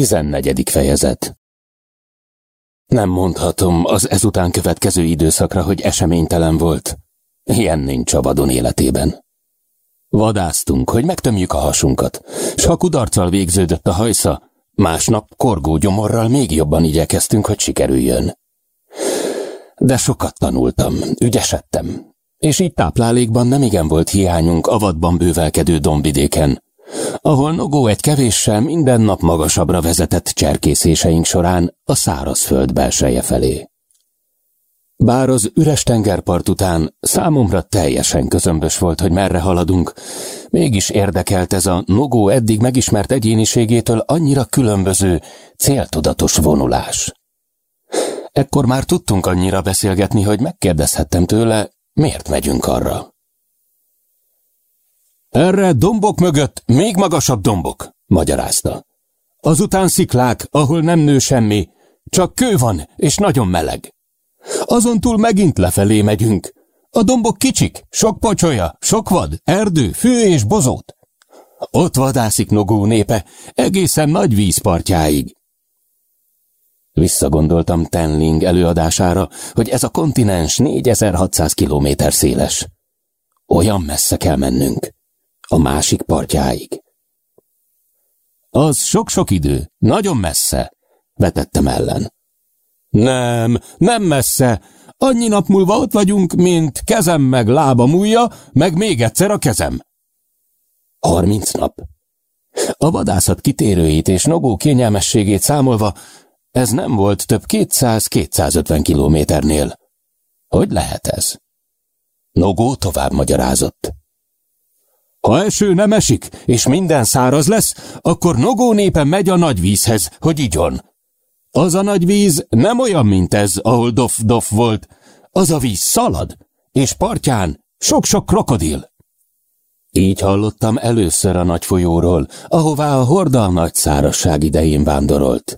Tizennegyedik fejezet Nem mondhatom az ezután következő időszakra, hogy eseménytelen volt. Ilyen nincs a vadon életében. Vadáztunk, hogy megtömjük a hasunkat, s ha kudarccal végződött a hajsza, másnap korgó gyomorral még jobban igyekeztünk, hogy sikerüljön. De sokat tanultam, ügyesedtem, és így táplálékban nem igen volt hiányunk a vadban bővelkedő dombidéken, ahol Nogó egy kevéssel minden nap magasabbra vezetett cserkészéseink során a szárazföld belseje felé. Bár az üres tengerpart után számomra teljesen közömbös volt, hogy merre haladunk, mégis érdekelt ez a Nogó eddig megismert egyéniségétől annyira különböző, céltudatos vonulás. Ekkor már tudtunk annyira beszélgetni, hogy megkérdezhettem tőle, miért megyünk arra. Erre dombok mögött még magasabb dombok, magyarázta. Azután sziklák, ahol nem nő semmi, csak kő van, és nagyon meleg. Azon túl megint lefelé megyünk. A dombok kicsik, sok pocsolya, sok vad, erdő, fű és bozót. Ott vadászik Nogó népe, egészen nagy vízpartjáig. Visszagondoltam Tenling előadására, hogy ez a kontinens 4600 kilométer széles. Olyan messze kell mennünk. A másik partjáig. Az sok-sok idő, nagyon messze, vetettem ellen. Nem, nem messze. Annyi nap múlva ott vagyunk, mint kezem meg lába múlja, meg még egyszer a kezem. Harminc nap. A vadászat kitérőit és nogó kényelmességét számolva, ez nem volt több 200-250 kilométernél. Hogy lehet ez? Nogó tovább magyarázott. Ha eső nem esik, és minden száraz lesz, akkor Nogó népe megy a nagy vízhez, hogy igyon. Az a nagy víz nem olyan, mint ez, ahol dof-dof volt. Az a víz szalad, és partján sok-sok krokodil. Így hallottam először a nagy folyóról, ahová a horda a nagy szárasság idején vándorolt.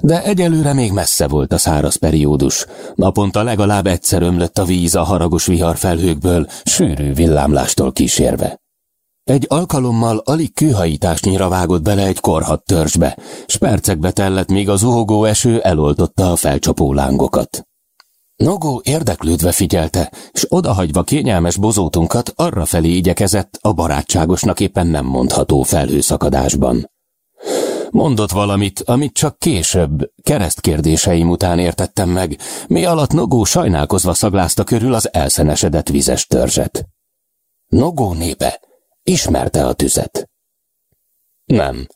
De egyelőre még messze volt a száraz periódus. Naponta legalább egyszer ömlött a víz a haragos viharfelhőkből, sűrű villámlástól kísérve. Egy alkalommal alig kőhajításnyira vágott bele egy korhat törzsbe, s percekbe tellett, míg az zuhogó eső eloltotta a felcsapó lángokat. Nogó érdeklődve figyelte, s odahagyva kényelmes bozótunkat arra felé igyekezett a barátságosnak éppen nem mondható felhőszakadásban. Mondott valamit, amit csak később, keresztkérdéseim után értettem meg, mi alatt Nogó sajnálkozva szaglázta körül az elszenesedett vizes törzset. Nogó népe Ismerte a tüzet. Nem.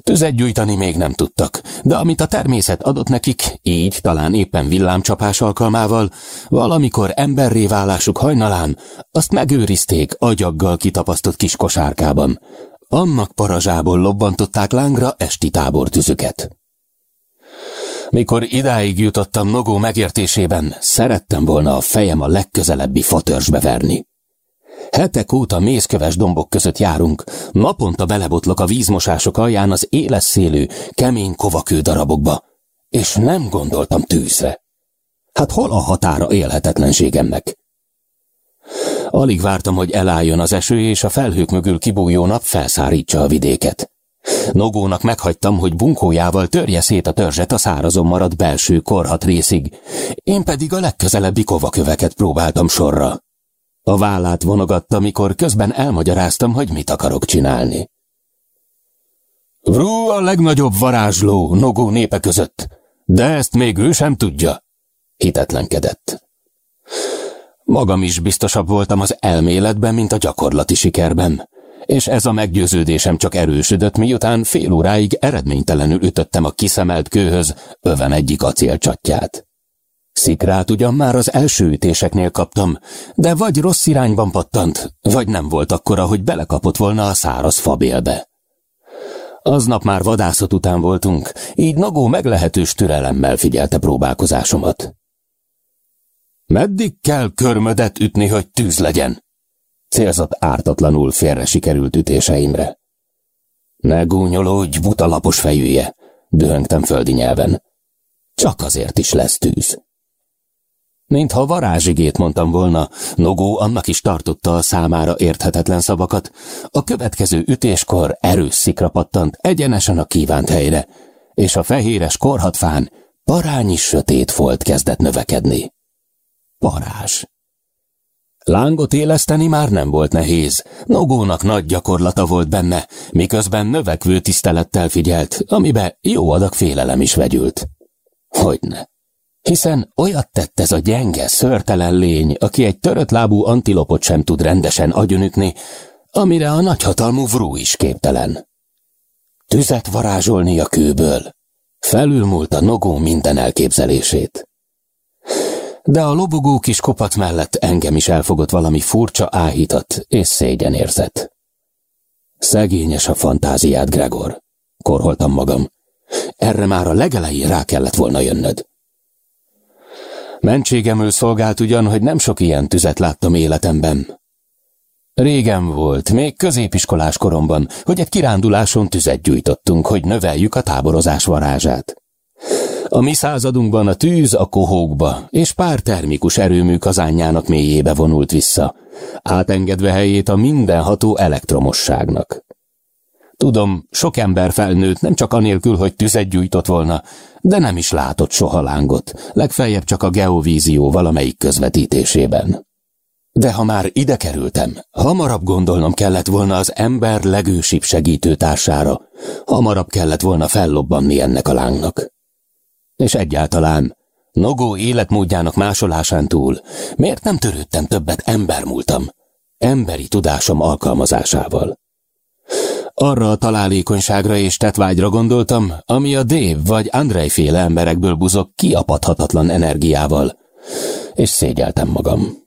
Tüzet gyújtani még nem tudtak, de amit a természet adott nekik, így talán éppen villámcsapás alkalmával, valamikor emberré válásuk hajnalán, azt megőrizték agyaggal kitapasztott kis kosárkában. Annak parazsából lobbantották lángra esti tábortüzüket. Mikor idáig jutottam Nogó megértésében, szerettem volna a fejem a legközelebbi fatörzsbe verni. Hetek óta mészköves dombok között járunk, naponta belebotlok a vízmosások alján az éles szélű, kemény kovakő darabokba, és nem gondoltam tűzre. Hát hol a határa élhetetlenségemnek? Alig vártam, hogy elálljon az eső, és a felhők mögül kibújó nap felszárítsa a vidéket. Nogónak meghagytam, hogy bunkójával törje szét a törzset a szárazon maradt belső korhat részig, én pedig a legközelebbi kovaköveket próbáltam sorra. A vállát vonogatta, mikor közben elmagyaráztam, hogy mit akarok csinálni. Vrú a legnagyobb varázsló Nogó népe között, de ezt még ő sem tudja, hitetlenkedett. Magam is biztosabb voltam az elméletben, mint a gyakorlati sikerben, és ez a meggyőződésem csak erősödött, miután fél óráig eredménytelenül ütöttem a kiszemelt kőhöz övem egyik acélcsatját. Szikrát ugyan már az első ütéseknél kaptam, de vagy rossz irányban pattant, vagy nem volt akkora, hogy belekapott volna a száraz fabélbe. Aznap már vadászat után voltunk, így Nagó meglehetős türelemmel figyelte próbálkozásomat. Meddig kell körmödet ütni, hogy tűz legyen? Célzott ártatlanul félre sikerült ütéseimre. Ne gúnyolódj, buta lapos fejűje, dühöngtem földi nyelven. Csak azért is lesz tűz. Mintha varázsigét mondtam volna, Nogó annak is tartotta a számára érthetetlen szavakat. A következő ütéskor erős szikra pattant egyenesen a kívánt helyre, és a fehéres korhatfán parányi sötét folt kezdett növekedni. Parázs. Lángot éleszteni már nem volt nehéz. Nogónak nagy gyakorlata volt benne, miközben növekvő tisztelettel figyelt, amibe jó adag félelem is vegyült. Hogyne. Hiszen olyat tett ez a gyenge, szörtelen lény, aki egy törött lábú antilopot sem tud rendesen agyonütni, amire a nagyhatalmú vrú is képtelen. Tüzet varázsolni a kőből. Felülmúlt a nogó minden elképzelését. De a lobogó kis kopat mellett engem is elfogott valami furcsa áhítat és szégyenérzet. Szegényes a fantáziád, Gregor, korholtam magam. Erre már a legelején rá kellett volna jönnöd. Mentségemül szolgált ugyan, hogy nem sok ilyen tüzet láttam életemben. Régen volt, még középiskolás koromban, hogy egy kiránduláson tüzet gyújtottunk, hogy növeljük a táborozás varázsát. A mi századunkban a tűz a kohókba, és pár termikus erőmű kazányának mélyébe vonult vissza, átengedve helyét a mindenható elektromosságnak. Tudom, sok ember felnőtt nem csak anélkül, hogy tüzet gyújtott volna, de nem is látott soha lángot, legfeljebb csak a geovízió valamelyik közvetítésében. De ha már ide kerültem, hamarabb gondolnom kellett volna az ember legősibb segítőtársára, hamarabb kellett volna fellobbanni ennek a lángnak. És egyáltalán, Nogó életmódjának másolásán túl, miért nem törődtem többet embermúltam, emberi tudásom alkalmazásával? Arra a találékonyságra és tetvágyra gondoltam, ami a Dave vagy Andrei féle emberekből buzog kiapadhatatlan energiával, és szégyeltem magam.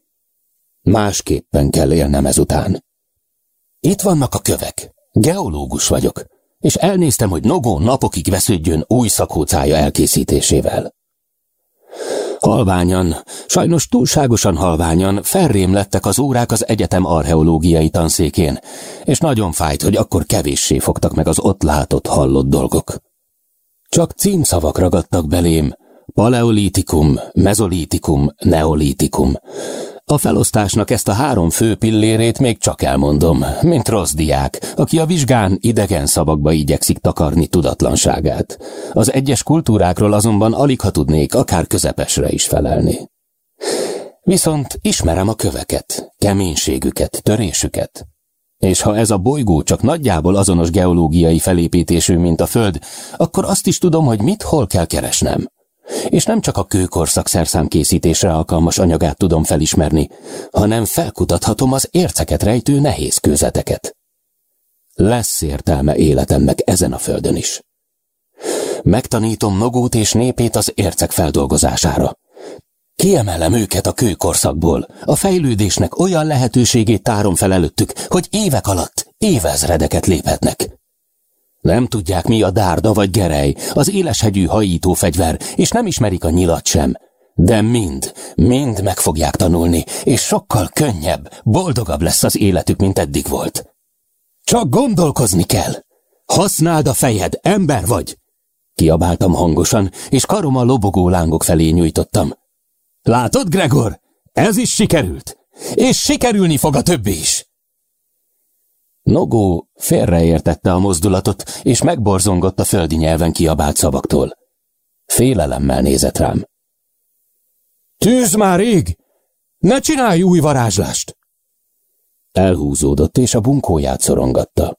Másképpen kell élnem ezután. Itt vannak a kövek. Geológus vagyok, és elnéztem, hogy Nogó napokig vesződjön új szakócája elkészítésével. Halványan, sajnos túlságosan halványan felrém lettek az órák az egyetem archeológiai tanszékén, és nagyon fájt, hogy akkor kevéssé fogtak meg az ott látott, hallott dolgok. Csak címszavak ragadtak belém, paleolitikum, mezolitikum, neolitikum, a felosztásnak ezt a három fő pillérét még csak elmondom, mint rossz diák, aki a vizsgán idegen szavakba igyekszik takarni tudatlanságát. Az egyes kultúrákról azonban alig ha tudnék akár közepesre is felelni. Viszont ismerem a köveket, keménységüket, törésüket. És ha ez a bolygó csak nagyjából azonos geológiai felépítésű, mint a Föld, akkor azt is tudom, hogy mit hol kell keresnem. És nem csak a kőkorszak szerszámkészítésre alkalmas anyagát tudom felismerni, hanem felkutathatom az érceket rejtő nehéz kőzeteket. Lesz értelme életemnek ezen a földön is. Megtanítom Nogót és népét az ércek feldolgozására. Kiemelem őket a kőkorszakból. A fejlődésnek olyan lehetőségét tárom fel előttük, hogy évek alatt évezredeket léphetnek. Nem tudják, mi a dárda vagy gerej, az éleshegyű hajító és nem ismerik a nyilat sem. De mind, mind meg fogják tanulni, és sokkal könnyebb, boldogabb lesz az életük, mint eddig volt. Csak gondolkozni kell. Használd a fejed, ember vagy! Kiabáltam hangosan, és karom a lobogó lángok felé nyújtottam. Látod, Gregor? Ez is sikerült. És sikerülni fog a többi is. Nogó félreértette a mozdulatot, és megborzongott a földi nyelven kiabált szavaktól. Félelemmel nézett rám. Tűz már ég! Ne csinálj új varázslást! Elhúzódott, és a bunkóját szorongatta.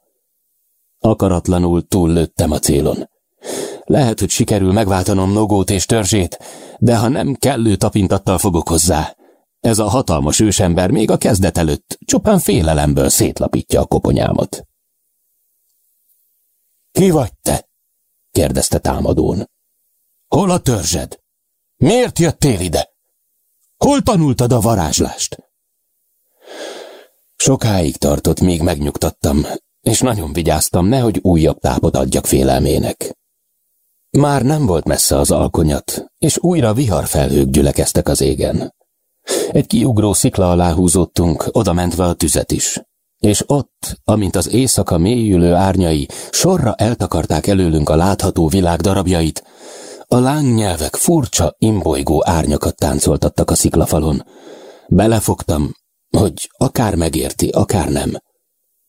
Akaratlanul túllőttem a célon. Lehet, hogy sikerül megváltanom Nogót és törzsét, de ha nem kellő tapintattal fogok hozzá, ez a hatalmas ősember még a kezdet előtt csupán félelemből szétlapítja a koponyámat. Ki vagy te? kérdezte támadón. Hol a törzsed? Miért jöttél ide? Hol tanultad a varázslást? Sokáig tartott, míg megnyugtattam, és nagyon vigyáztam, nehogy újabb tápot adjak félelmének. Már nem volt messze az alkonyat, és újra viharfelhők gyülekeztek az égen. Egy kiugró szikla alá húzottunk, oda mentve a tüzet is. És ott, amint az éjszaka mélyülő árnyai sorra eltakarták előlünk a látható világ darabjait, A lángnyelvek furcsa, imbolygó árnyakat táncoltattak a sziklafalon. Belefogtam, hogy akár megérti, akár nem.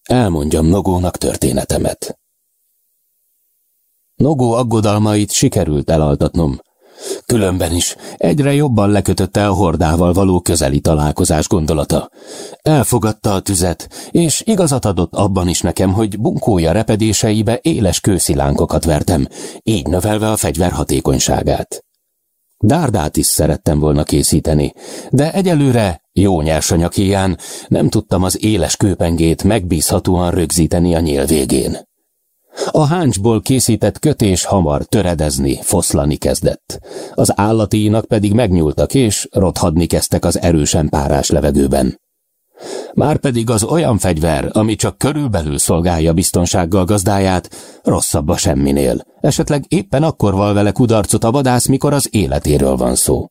Elmondjam Nogónak történetemet. Nogó aggodalmait sikerült elaltatnom. Különben is egyre jobban lekötötte a hordával való közeli találkozás gondolata. Elfogadta a tüzet, és igazat adott abban is nekem, hogy bunkója repedéseibe éles kőszilánkokat vertem, így növelve a fegyver hatékonyságát. Dárdát is szerettem volna készíteni, de egyelőre jó nyersanyag hiány nem tudtam az éles kőpengét megbízhatóan rögzíteni a nyíl végén. A háncsból készített kötés hamar töredezni, foszlani kezdett. Az állatínak pedig megnyúltak és rothadni kezdtek az erősen párás levegőben. Márpedig az olyan fegyver, ami csak körülbelül szolgálja biztonsággal gazdáját, rosszabb a semminél. Esetleg éppen akkor val vele kudarcot a vadász, mikor az életéről van szó.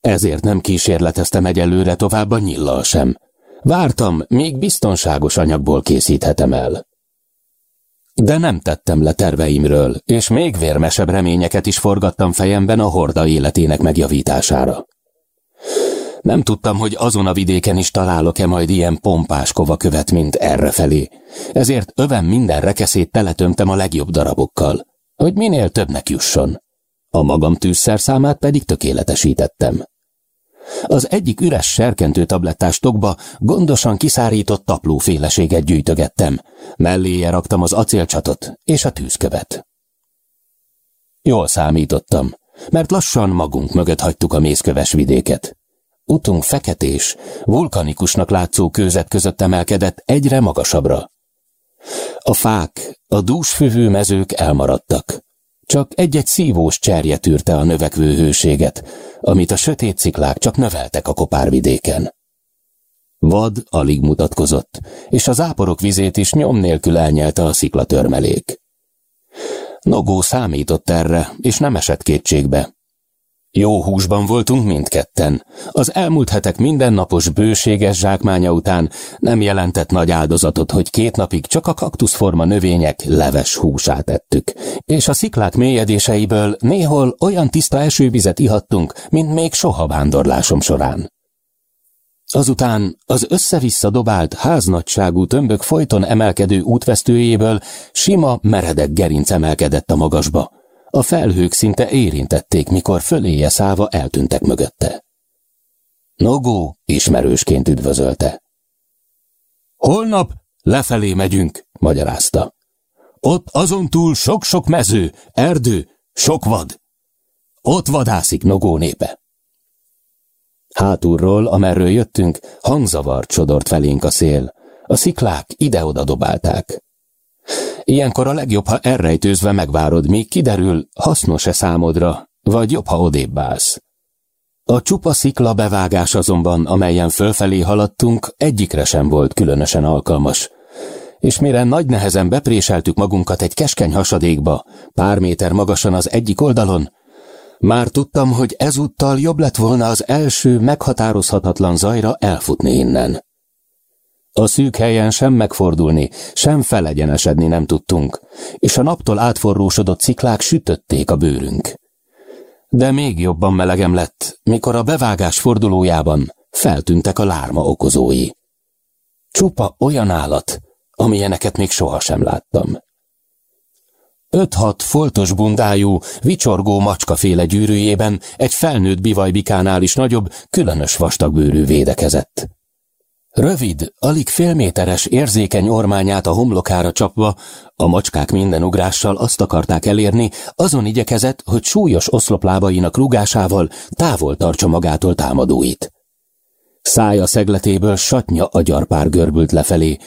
Ezért nem kísérleteztem egyelőre tovább a nyillal sem. Vártam, még biztonságos anyagból készíthetem el. De nem tettem le terveimről, és még vérmesebb reményeket is forgattam fejemben a horda életének megjavítására. Nem tudtam, hogy azon a vidéken is találok-e majd ilyen pompás kovakövet, mint errefelé. Ezért övem minden rekeszét teletömtem a legjobb darabokkal, hogy minél többnek jusson. A magam tűzszerszámát pedig tökéletesítettem. Az egyik üres serkentő tablettás tokba gondosan kiszárított taplóféleséget gyűjtögettem, melléje raktam az acélcsatot és a tűzkövet. Jól számítottam, mert lassan magunk mögött hagytuk a mészköves vidéket. Utunk feketés, vulkanikusnak látszó kőzet között emelkedett egyre magasabbra. A fák, a dúsfüvő mezők elmaradtak. Csak egy-egy szívós cserje tűrte a növekvő hőséget, amit a sötét sziklák csak növeltek a kopárvidéken. Vad alig mutatkozott, és az áporok vizét is nyom nélkül elnyelte a sziklatörmelék. Nogó számított erre, és nem esett kétségbe. Jó húsban voltunk mindketten. Az elmúlt hetek mindennapos bőséges zsákmánya után nem jelentett nagy áldozatot, hogy két napig csak a kaktuszforma növények leves húsát ettük, és a sziklák mélyedéseiből néhol olyan tiszta esővizet ihattunk, mint még soha vándorlásom során. Azután az össze-vissza dobált háznagyságú tömbök folyton emelkedő útvesztőjéből sima, meredek gerinc emelkedett a magasba, a felhők szinte érintették, mikor föléje száva eltűntek mögötte. Nogó ismerősként üdvözölte. Holnap lefelé megyünk, magyarázta. Ott azon túl sok-sok mező, erdő, sok vad. Ott vadászik Nogó népe. Hátulról, amerről jöttünk, hangzavar csodort felénk a szél. A sziklák ide-oda dobálták. Ilyenkor a legjobb, ha elrejtőzve megvárod, míg kiderül, hasznos-e számodra, vagy jobb, ha odébb állsz. A csupa szikla bevágás azonban, amelyen fölfelé haladtunk, egyikre sem volt különösen alkalmas. És mire nagy nehezen bepréseltük magunkat egy keskeny hasadékba, pár méter magasan az egyik oldalon, már tudtam, hogy ezúttal jobb lett volna az első meghatározhatatlan zajra elfutni innen. A szűk helyen sem megfordulni, sem felegyenesedni nem tudtunk, és a naptól átforrósodott sziklák sütötték a bőrünk. De még jobban melegem lett, mikor a bevágás fordulójában feltűntek a lárma okozói. Csupa olyan állat, amilyeneket még sohasem láttam. Öt-hat foltos bundájú, vicsorgó macskaféle gyűrűjében egy felnőtt bivajbikánál is nagyobb, különös vastagbőrű védekezett. Rövid, alig félméteres, érzékeny ormányát a homlokára csapva, a macskák minden ugrással azt akarták elérni, azon igyekezett, hogy súlyos oszloplábainak rugásával távol tartsa magától támadóit. Szája szegletéből satnya agyarpár görbült lefelé,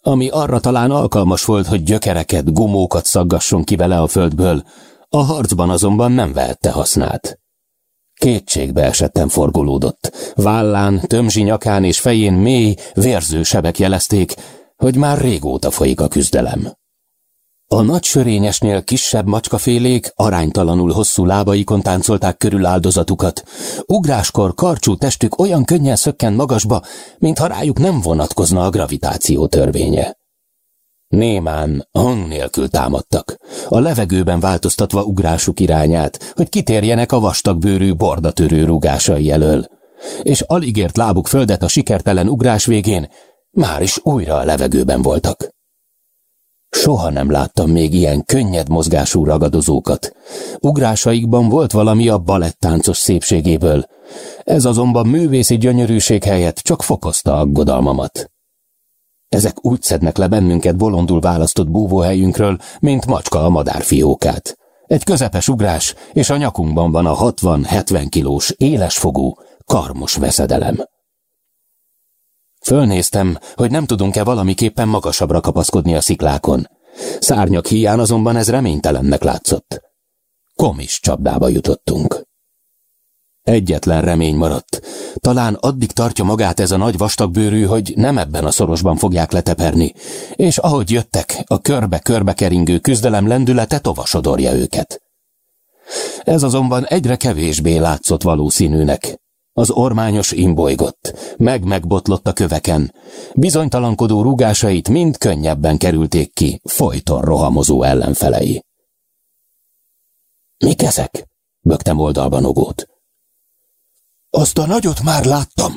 ami arra talán alkalmas volt, hogy gyökereket, gumókat szaggasson ki vele a földből, a harcban azonban nem vehette hasznát. Kétségbe esetten forgolódott. Vállán, tömzsi nyakán és fején mély, vérző sebek jelezték, hogy már régóta folyik a küzdelem. A nagy sörényesnél kisebb macskafélék aránytalanul hosszú lábaikon táncolták körül áldozatukat. Ugráskor karcsú testük olyan könnyen szökken magasba, mintha rájuk nem vonatkozna a gravitáció törvénye. Némán, hang nélkül támadtak, a levegőben változtatva ugrásuk irányát, hogy kitérjenek a vastagbőrű bordatörő rugásai elől. És alig ért lábuk földet a sikertelen ugrás végén, már is újra a levegőben voltak. Soha nem láttam még ilyen könnyed mozgású ragadozókat. Ugrásaikban volt valami a balettáncos szépségéből. Ez azonban művészi gyönyörűség helyett csak fokozta aggodalmamat. Ezek úgy szednek le bennünket bolondul választott búvóhelyünkről, mint macska a madárfiókát. Egy közepes ugrás, és a nyakunkban van a 60-70 kilós, élesfogú, karmos veszedelem. Fölnéztem, hogy nem tudunk-e valamiképpen magasabbra kapaszkodni a sziklákon. Szárnyak hiány azonban ez reménytelennek látszott. Komis csapdába jutottunk. Egyetlen remény maradt. Talán addig tartja magát ez a nagy vastagbőrű, hogy nem ebben a szorosban fogják leteperni, és ahogy jöttek, a körbe-körbe keringő küzdelem lendülete tovasodorja őket. Ez azonban egyre kevésbé látszott valószínűnek. Az ormányos imbolygott, meg-megbotlott a köveken. Bizonytalankodó rúgásait mind könnyebben kerülték ki folyton rohamozó ellenfelei. Mik ezek? Bögtem oldalban ogót. Azt a nagyot már láttam.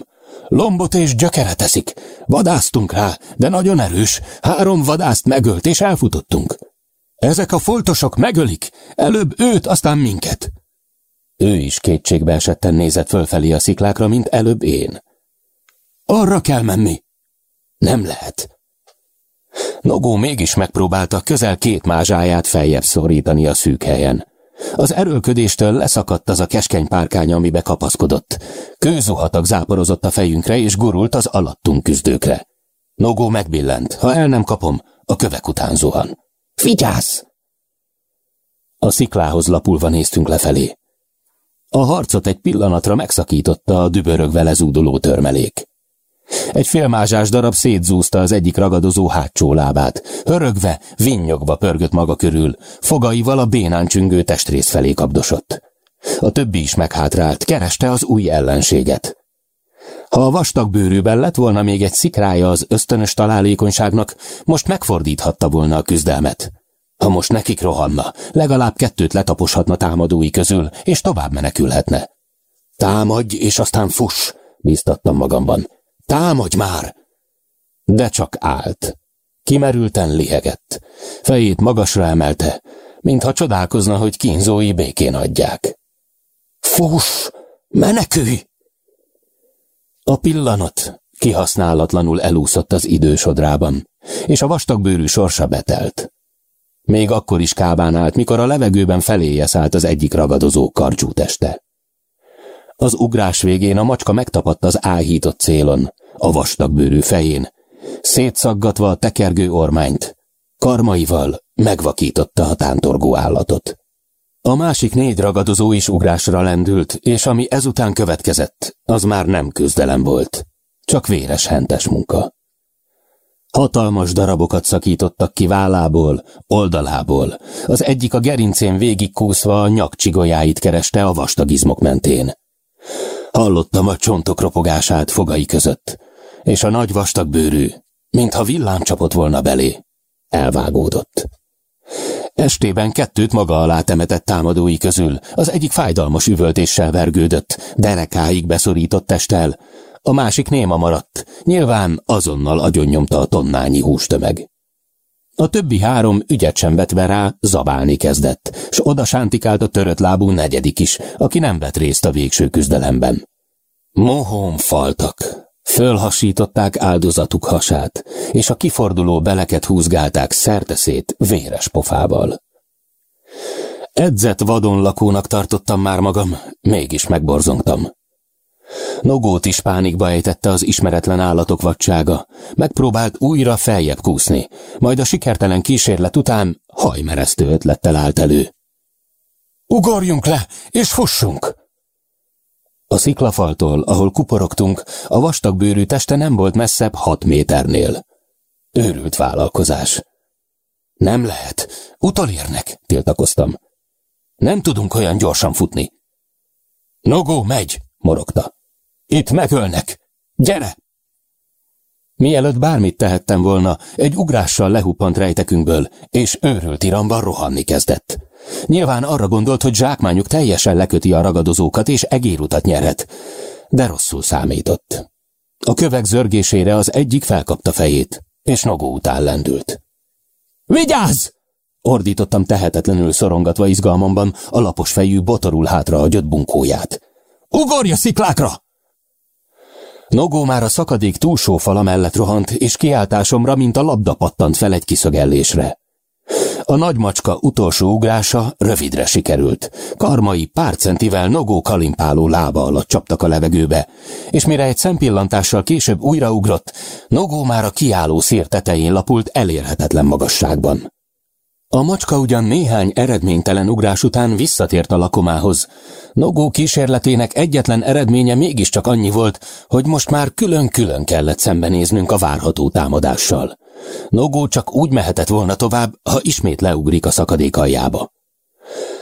Lombot és gyökere teszik. Vadáztunk rá, de nagyon erős. Három vadászt megölt, és elfutottunk. Ezek a foltosok megölik. Előbb őt, aztán minket. Ő is kétségbe esetten nézett fölfelé a sziklákra, mint előbb én. Arra kell menni. Nem lehet. Nogó mégis megpróbálta közel két mázsáját feljebb szorítani a szűk helyen. Az erőlködéstől leszakadt az a keskeny párkány, amibe kapaszkodott. Kőzuhatag záporozott a fejünkre, és gurult az alattunk küzdőkre. Nogó megbillent. Ha el nem kapom, a kövek után zuhan. Figyász! A sziklához lapulva néztünk lefelé. A harcot egy pillanatra megszakította a dübörögve lezúduló törmelék. Egy félmázsás darab szétzúzta az egyik ragadozó hátsó lábát. Hörögve, vinnyogva pörgött maga körül, fogaival a bénán csüngő testrész felé kapdosott. A többi is meghátrált, kereste az új ellenséget. Ha a vastag bőrűben lett volna még egy szikrája az ösztönös találékonyságnak, most megfordíthatta volna a küzdelmet. Ha most nekik rohanna, legalább kettőt letaposhatna támadói közül, és tovább menekülhetne. Támadj, és aztán fuss, bíztattam magamban. Támadj már! De csak állt. Kimerülten lihegett. Fejét magasra emelte, mintha csodálkozna, hogy kínzói békén adják. Fuss! Menekülj! A pillanat kihasználatlanul elúszott az idősodrában, és a vastagbőrű sorsa betelt. Még akkor is kábán állt, mikor a levegőben feléje szállt az egyik ragadozó karcsú teste. Az ugrás végén a macska megtapadt az áhított célon, a vastagbőrű fején, szétszaggatva a tekergő ormányt, karmaival megvakította a tántorgó állatot. A másik négy ragadozó is ugrásra lendült, és ami ezután következett, az már nem küzdelem volt, csak véres hentes munka. Hatalmas darabokat szakítottak ki vállából, oldalából. Az egyik a gerincén végigkúszva a nyakcsigolyáit kereste a vastagizmok mentén. Hallottam a csontok ropogását fogai között, és a nagy vastag bőrű, mintha villám csapott volna belé, elvágódott. Estében kettőt maga alá temetett támadói közül, az egyik fájdalmas üvöltéssel vergődött, derekáig beszorított testtel, a másik néma maradt, nyilván azonnal agyonnyomta a tonnányi hústömeg. A többi három ügyet sem vetve rá, zabálni kezdett, s oda sántikált a törött lábú negyedik is, aki nem vett részt a végső küzdelemben. Mohón faltak, fölhasították áldozatuk hasát, és a kiforduló beleket húzgálták szerteszét véres pofával. Edzett vadonlakónak tartottam már magam, mégis megborzongtam. Nogót is pánikba ejtette az ismeretlen állatok vadsága. Megpróbált újra feljebb kúszni, majd a sikertelen kísérlet után hajmeresztő ötlettel állt elő. Ugorjunk le, és fussunk! A sziklafaltól, ahol kuporogtunk, a vastagbőrű teste nem volt messzebb hat méternél. Őrült vállalkozás. Nem lehet, utolérnek, tiltakoztam. Nem tudunk olyan gyorsan futni. Nogó megy, morogta. Itt megölnek! Gyere! Mielőtt bármit tehettem volna, egy ugrással lehuppant rejtekünkből, és őrült iramban rohanni kezdett. Nyilván arra gondolt, hogy zsákmányuk teljesen leköti a ragadozókat, és egérutat nyerhet. De rosszul számított. A kövek zörgésére az egyik felkapta fejét, és Nogó után lendült. Vigyázz! Ordítottam tehetetlenül szorongatva izgalmamban a lapos fejű botorul hátra a bunkóját. Ugorja sziklákra! Nogó már a szakadék túlsó fala mellett rohant, és kiáltásomra, mint a labda pattant fel egy kiszögellésre. A nagy macska utolsó ugrása rövidre sikerült. Karmai pár centivel Nogó kalimpáló lába alatt csaptak a levegőbe, és mire egy szempillantással később újraugrott, Nogó már a kiálló szér tetején lapult elérhetetlen magasságban. A macska ugyan néhány eredménytelen ugrás után visszatért a lakomához. Nogó kísérletének egyetlen eredménye mégiscsak annyi volt, hogy most már külön-külön kellett szembenéznünk a várható támadással. Nogó csak úgy mehetett volna tovább, ha ismét leugrik a szakadék aljába.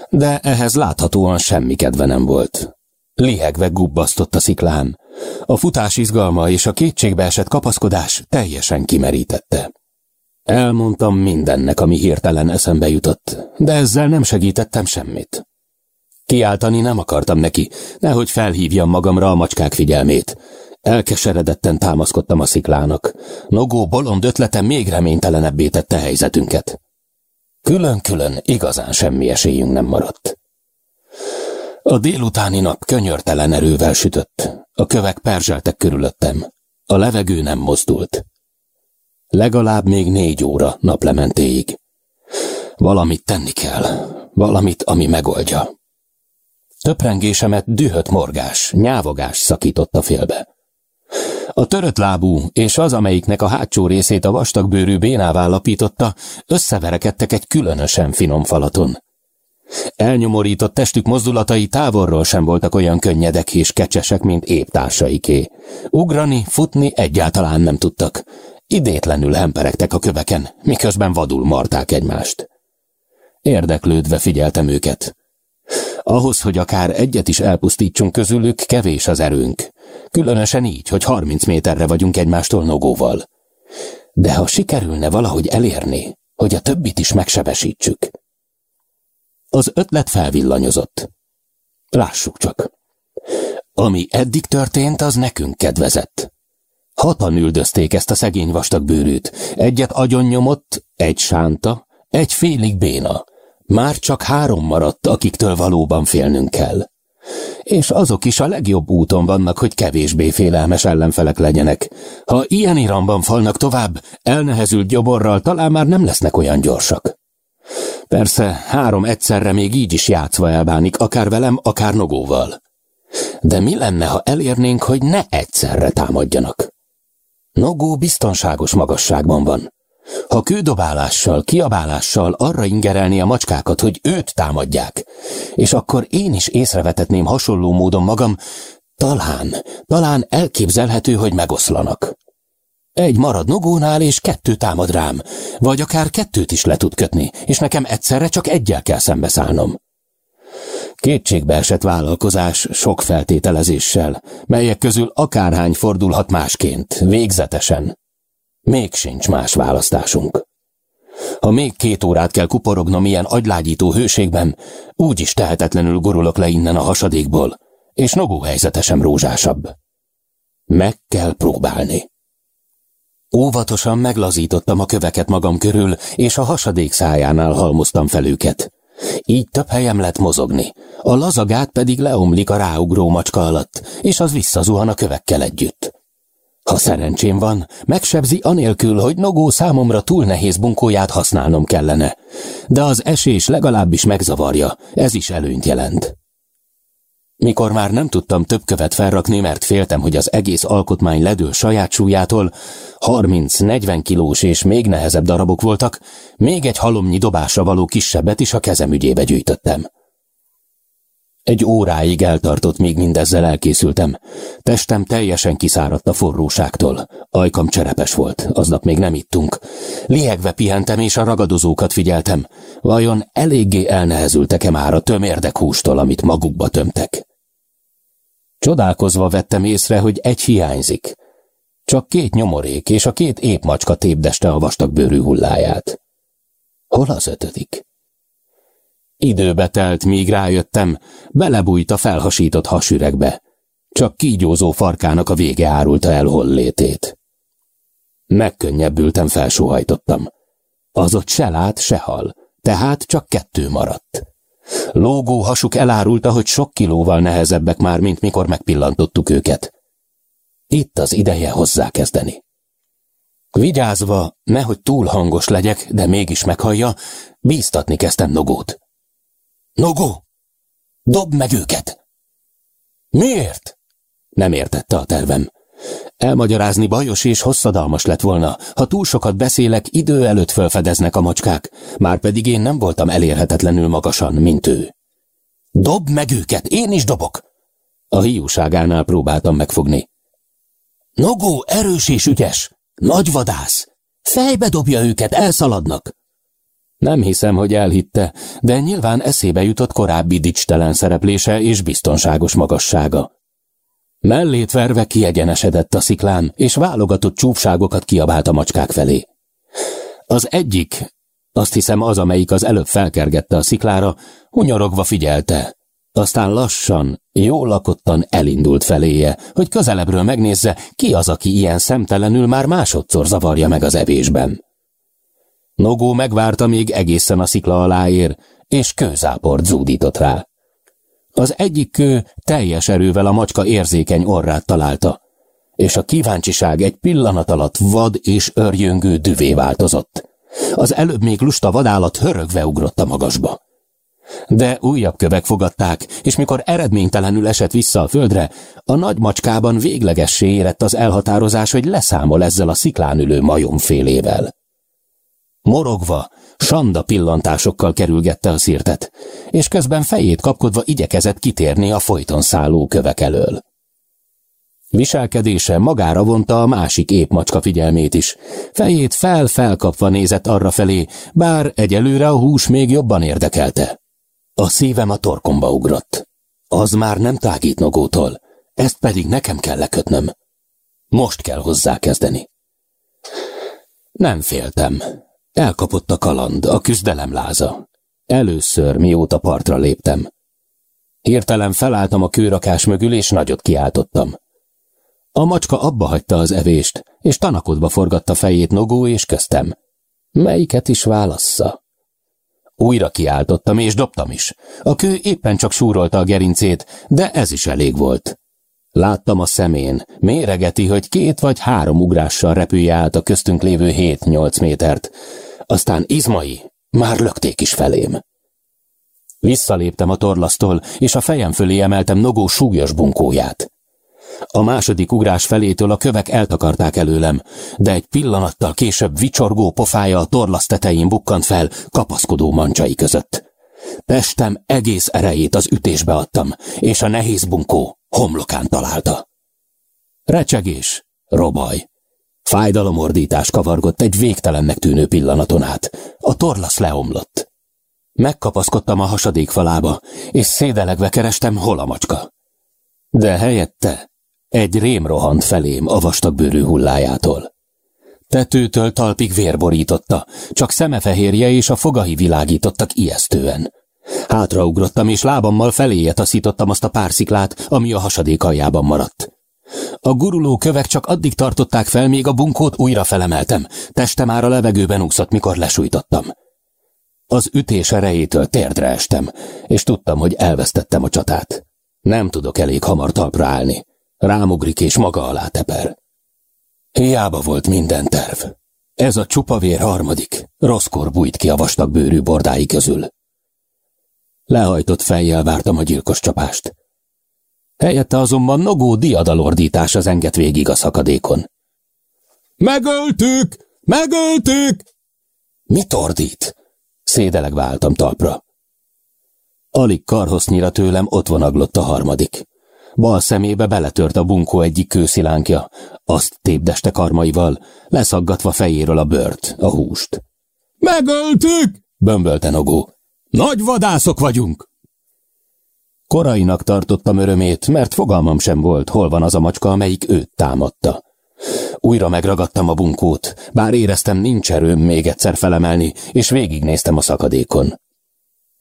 De ehhez láthatóan semmi kedve nem volt. Lihegve gubbasztott a sziklán. A futás izgalma és a kétségbeesett kapaszkodás teljesen kimerítette. Elmondtam mindennek, ami hirtelen eszembe jutott, de ezzel nem segítettem semmit. Kiáltani nem akartam neki, nehogy felhívjam magamra a macskák figyelmét. Elkeseredetten támaszkodtam a sziklának. Nogó bolond ötlete még reménytelenebbé tette helyzetünket. Külön-külön igazán semmi esélyünk nem maradt. A délutáni nap könyörtelen erővel sütött. A kövek perzseltek körülöttem. A levegő nem mozdult. Legalább még négy óra naplementéig. Valamit tenni kell. Valamit, ami megoldja. Töprengésemet dühött morgás, nyávogás szakította félbe. A törött lábú és az, amelyiknek a hátsó részét a vastagbőrű bénává lapította, összeverekedtek egy különösen finom falaton. Elnyomorított testük mozdulatai távolról sem voltak olyan könnyedek és kecsesek, mint épp társaiké. Ugrani, futni egyáltalán nem tudtak. Idétlenül hemperegtek a köveken, miközben vadul marták egymást. Érdeklődve figyeltem őket. Ahhoz, hogy akár egyet is elpusztítsunk közülük, kevés az erőnk. Különösen így, hogy harminc méterre vagyunk egymástól nogóval. De ha sikerülne valahogy elérni, hogy a többit is megsebesítsük. Az ötlet felvillanyozott. Lássuk csak. Ami eddig történt, az nekünk kedvezett. Hatan üldözték ezt a szegény vastagbőrűt. Egyet agyonnyomott, egy sánta, egy félig béna. Már csak három maradt, akiktől valóban félnünk kell. És azok is a legjobb úton vannak, hogy kevésbé félelmes ellenfelek legyenek. Ha ilyen iramban falnak tovább, elnehezült gyoborral talán már nem lesznek olyan gyorsak. Persze, három egyszerre még így is játszva elbánik, akár velem, akár nogóval. De mi lenne, ha elérnénk, hogy ne egyszerre támadjanak? Nogó biztonságos magasságban van. Ha kődobálással, kiabálással arra ingerelni a macskákat, hogy őt támadják, és akkor én is észrevetetném hasonló módon magam, talán, talán elképzelhető, hogy megoszlanak. Egy marad nogónál, és kettő támad rám, vagy akár kettőt is le tud kötni, és nekem egyszerre csak egyel kell szembeszállnom. Kétségbe esett vállalkozás sok feltételezéssel, melyek közül akárhány fordulhat másként, végzetesen. Még sincs más választásunk. Ha még két órát kell kuporognom ilyen agylágyító hőségben, úgy is tehetetlenül gurulok le innen a hasadékból, és nogó helyzete sem rózsásabb. Meg kell próbálni. Óvatosan meglazítottam a köveket magam körül, és a hasadék szájánál halmoztam fel őket. Így több helyem lett mozogni. A lazagát pedig leomlik a ráugró macska alatt, és az visszazuhan a kövekkel együtt. Ha szerencsém van, megsebzi anélkül, hogy Nogó számomra túl nehéz bunkóját használnom kellene. De az esés legalábbis megzavarja, ez is előnyt jelent. Mikor már nem tudtam több követ felrakni, mert féltem, hogy az egész alkotmány ledől saját súlyától, 30-40 kilós és még nehezebb darabok voltak, még egy halomnyi dobásra való kisebbet is a kezem ügyébe gyűjtöttem. Egy óráig eltartott, míg mindezzel elkészültem. Testem teljesen kiszáradt a forróságtól. Ajkam cserepes volt, aznap még nem ittunk. Liegve pihentem és a ragadozókat figyeltem. Vajon eléggé elnehezültek-e már a tömérdek hústól, amit magukba tömtek? Csodálkozva vettem észre, hogy egy hiányzik. Csak két nyomorék és a két épp macska tépdeste a vastag bőrű hulláját. Hol az ötödik? Időbe telt, míg rájöttem, belebújt a felhasított hasüregbe. Csak kígyózó farkának a vége árulta el hollétét. Megkönnyebbültem, felsóhajtottam. Az ott se lát, se hal, tehát csak kettő maradt. Lógó hasuk elárulta, hogy sok kilóval nehezebbek már, mint mikor megpillantottuk őket. Itt az ideje hozzákezdeni. Vigyázva, nehogy túl hangos legyek, de mégis meghallja, bíztatni kezdtem Nogót. Nogó! Dob meg őket! Miért? Nem értette a tervem. Elmagyarázni bajos és hosszadalmas lett volna. Ha túl sokat beszélek, idő előtt felfedeznek a macskák, már pedig én nem voltam elérhetetlenül magasan, mint ő. Dob meg őket, én is dobok! A hiúságánál próbáltam megfogni. Nogó erős és ügyes, nagy vadász. Fejbe dobja őket, elszaladnak. Nem hiszem, hogy elhitte, de nyilván eszébe jutott korábbi dicstelen szereplése és biztonságos magassága. Mellét verve kiegyenesedett a sziklán, és válogatott csúfságokat kiabált a macskák felé. Az egyik, azt hiszem az, amelyik az előbb felkergette a sziklára, hunyorogva figyelte. Aztán lassan, jól lakottan elindult feléje, hogy közelebbről megnézze, ki az, aki ilyen szemtelenül már másodszor zavarja meg az evésben. Nogó megvárta, még egészen a szikla alá és kőzáport zúdított rá. Az egyik kő teljes erővel a macska érzékeny orrát találta, és a kíváncsiság egy pillanat alatt vad és örjöngő düvé változott. Az előbb még lusta vadállat hörögve ugrott a magasba. De újabb kövek fogadták, és mikor eredménytelenül esett vissza a földre, a nagy macskában véglegessé érett az elhatározás, hogy leszámol ezzel a sziklán ülő majomfélével. Morogva, sanda pillantásokkal kerülgette a szirtet, és közben fejét kapkodva igyekezett kitérni a folyton szálló kövek elől. Viselkedése magára vonta a másik épp macska figyelmét is. Fejét fel-felkapva nézett arra felé, bár egyelőre a hús még jobban érdekelte. A szívem a torkomba ugrott. Az már nem tágít nogótól, ezt pedig nekem kell lekötnöm. Most kell hozzá kezdeni. Nem féltem. Elkapott a kaland, a küzdelem láza. Először, mióta partra léptem. Hirtelen felálltam a kőrakás mögül, és nagyot kiáltottam. A macska abba hagyta az evést, és tanakodva forgatta fejét Nogó és köztem. Melyiket is válassza? Újra kiáltottam, és dobtam is. A kő éppen csak súrolta a gerincét, de ez is elég volt. Láttam a szemén, méregeti, hogy két vagy három ugrással repülje át a köztünk lévő hét-nyolc métert, aztán izmai már lökték is felém. Visszaléptem a torlasztól, és a fejem fölé emeltem Nogó súlyos bunkóját. A második ugrás felétől a kövek eltakarták előlem, de egy pillanattal később vicsorgó pofája a torlasz tetején bukkant fel kapaszkodó mancsai között. Testem egész erejét az ütésbe adtam, és a nehéz bunkó homlokán találta. Recsegés, robaj, Fájdalomordítás kavargott egy végtelennek tűnő pillanaton át. A torlasz leomlott. Megkapaszkodtam a hasadék falába, és szédelegve kerestem, hol a macska. De helyette egy rém rohant felém a vastagbőrű hullájától. Tetőtől talpig vérborította, csak szemefehérje és a fogai világítottak ijesztően. Hátraugrottam, és lábammal feléje taszítottam azt a pár sziklát, ami a hasadék aljában maradt. A guruló kövek csak addig tartották fel, míg a bunkót újra felemeltem. Teste már a levegőben úszott, mikor lesújtottam. Az ütés erejétől térdre estem, és tudtam, hogy elvesztettem a csatát. Nem tudok elég hamar talpra állni. Rámugrik és maga alá teper. Hiába volt minden terv. Ez a csupavér harmadik, rosszkor bújt ki a vastag bőrű bordái közül. Lehajtott fejjel vártam a gyilkos csapást. Helyette azonban Nogó diadalordítás az enged végig a szakadékon. Megöltük! Megöltük! Mit ordít? Szédeleg váltam talpra. Alig karhosznyira tőlem ott vonaglott a harmadik. Bal szemébe beletört a bunkó egyik kőszilánkja, azt tépdeste karmaival, leszaggatva fejéről a bört, a húst. Megöltük! bömbölte Nogó. Nagy vadászok vagyunk! Korainak tartottam örömét, mert fogalmam sem volt, hol van az a macska, amelyik őt támadta. Újra megragadtam a bunkót, bár éreztem nincs erőm még egyszer felemelni, és végignéztem a szakadékon.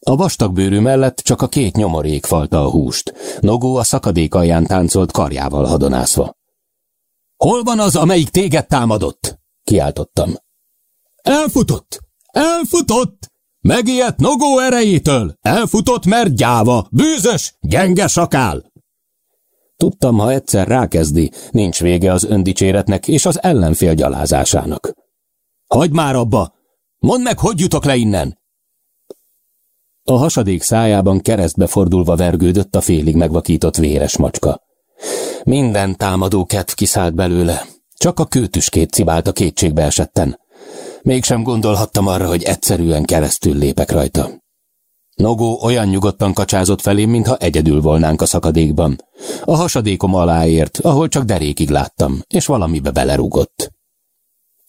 A vastagbőrű mellett csak a két nyomorék falta a húst. Nogó a szakadék alján táncolt karjával hadonászva. Hol van az, amelyik téged támadott? Kiáltottam. Elfutott! Elfutott! Megijedt Nogó erejétől! Elfutott, mert gyáva, bűzös, gyenge sakál! Tudtam, ha egyszer rákezdi, nincs vége az öndicséretnek és az ellenfél gyalázásának. Hagyd már abba! Mondd meg, hogy jutok le innen! A hasadék szájában keresztbe fordulva vergődött a félig megvakított véres macska. Minden támadó kedv kiszállt belőle, csak a kőtüskét cibált a kétségbe esetten. Mégsem gondolhattam arra, hogy egyszerűen keresztül lépek rajta. Nogó olyan nyugodtan kacsázott felém, mintha egyedül volnánk a szakadékban. A hasadékom aláért, ahol csak derékig láttam, és valamibe belerúgott.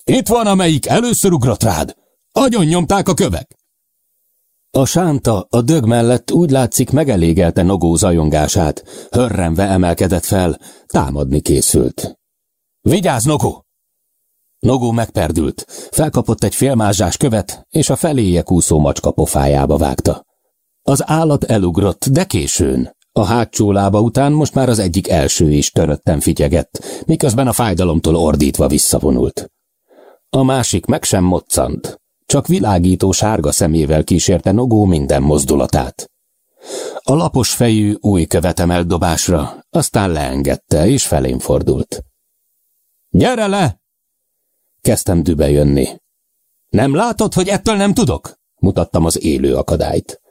Itt van, amelyik először ugrott rád! Agyon nyomták a kövek! A sánta a dög mellett úgy látszik megelégelte Nogó zajongását, hörrenve emelkedett fel, támadni készült. Vigyázz, Nogó! Nogó megperdült, felkapott egy félmázsás követ, és a feléje kúszó macska pofájába vágta. Az állat elugrott, de későn. A hátsó lába után most már az egyik első is törötten figyegett, miközben a fájdalomtól ordítva visszavonult. A másik meg sem moccant, csak világító sárga szemével kísérte Nogó minden mozdulatát. A lapos fejű új követ emelt dobásra, aztán leengedte és felén fordult. Gyere le! Kezdtem dübe. Nem látod, hogy ettől nem tudok? Mutattam az élő akadályt.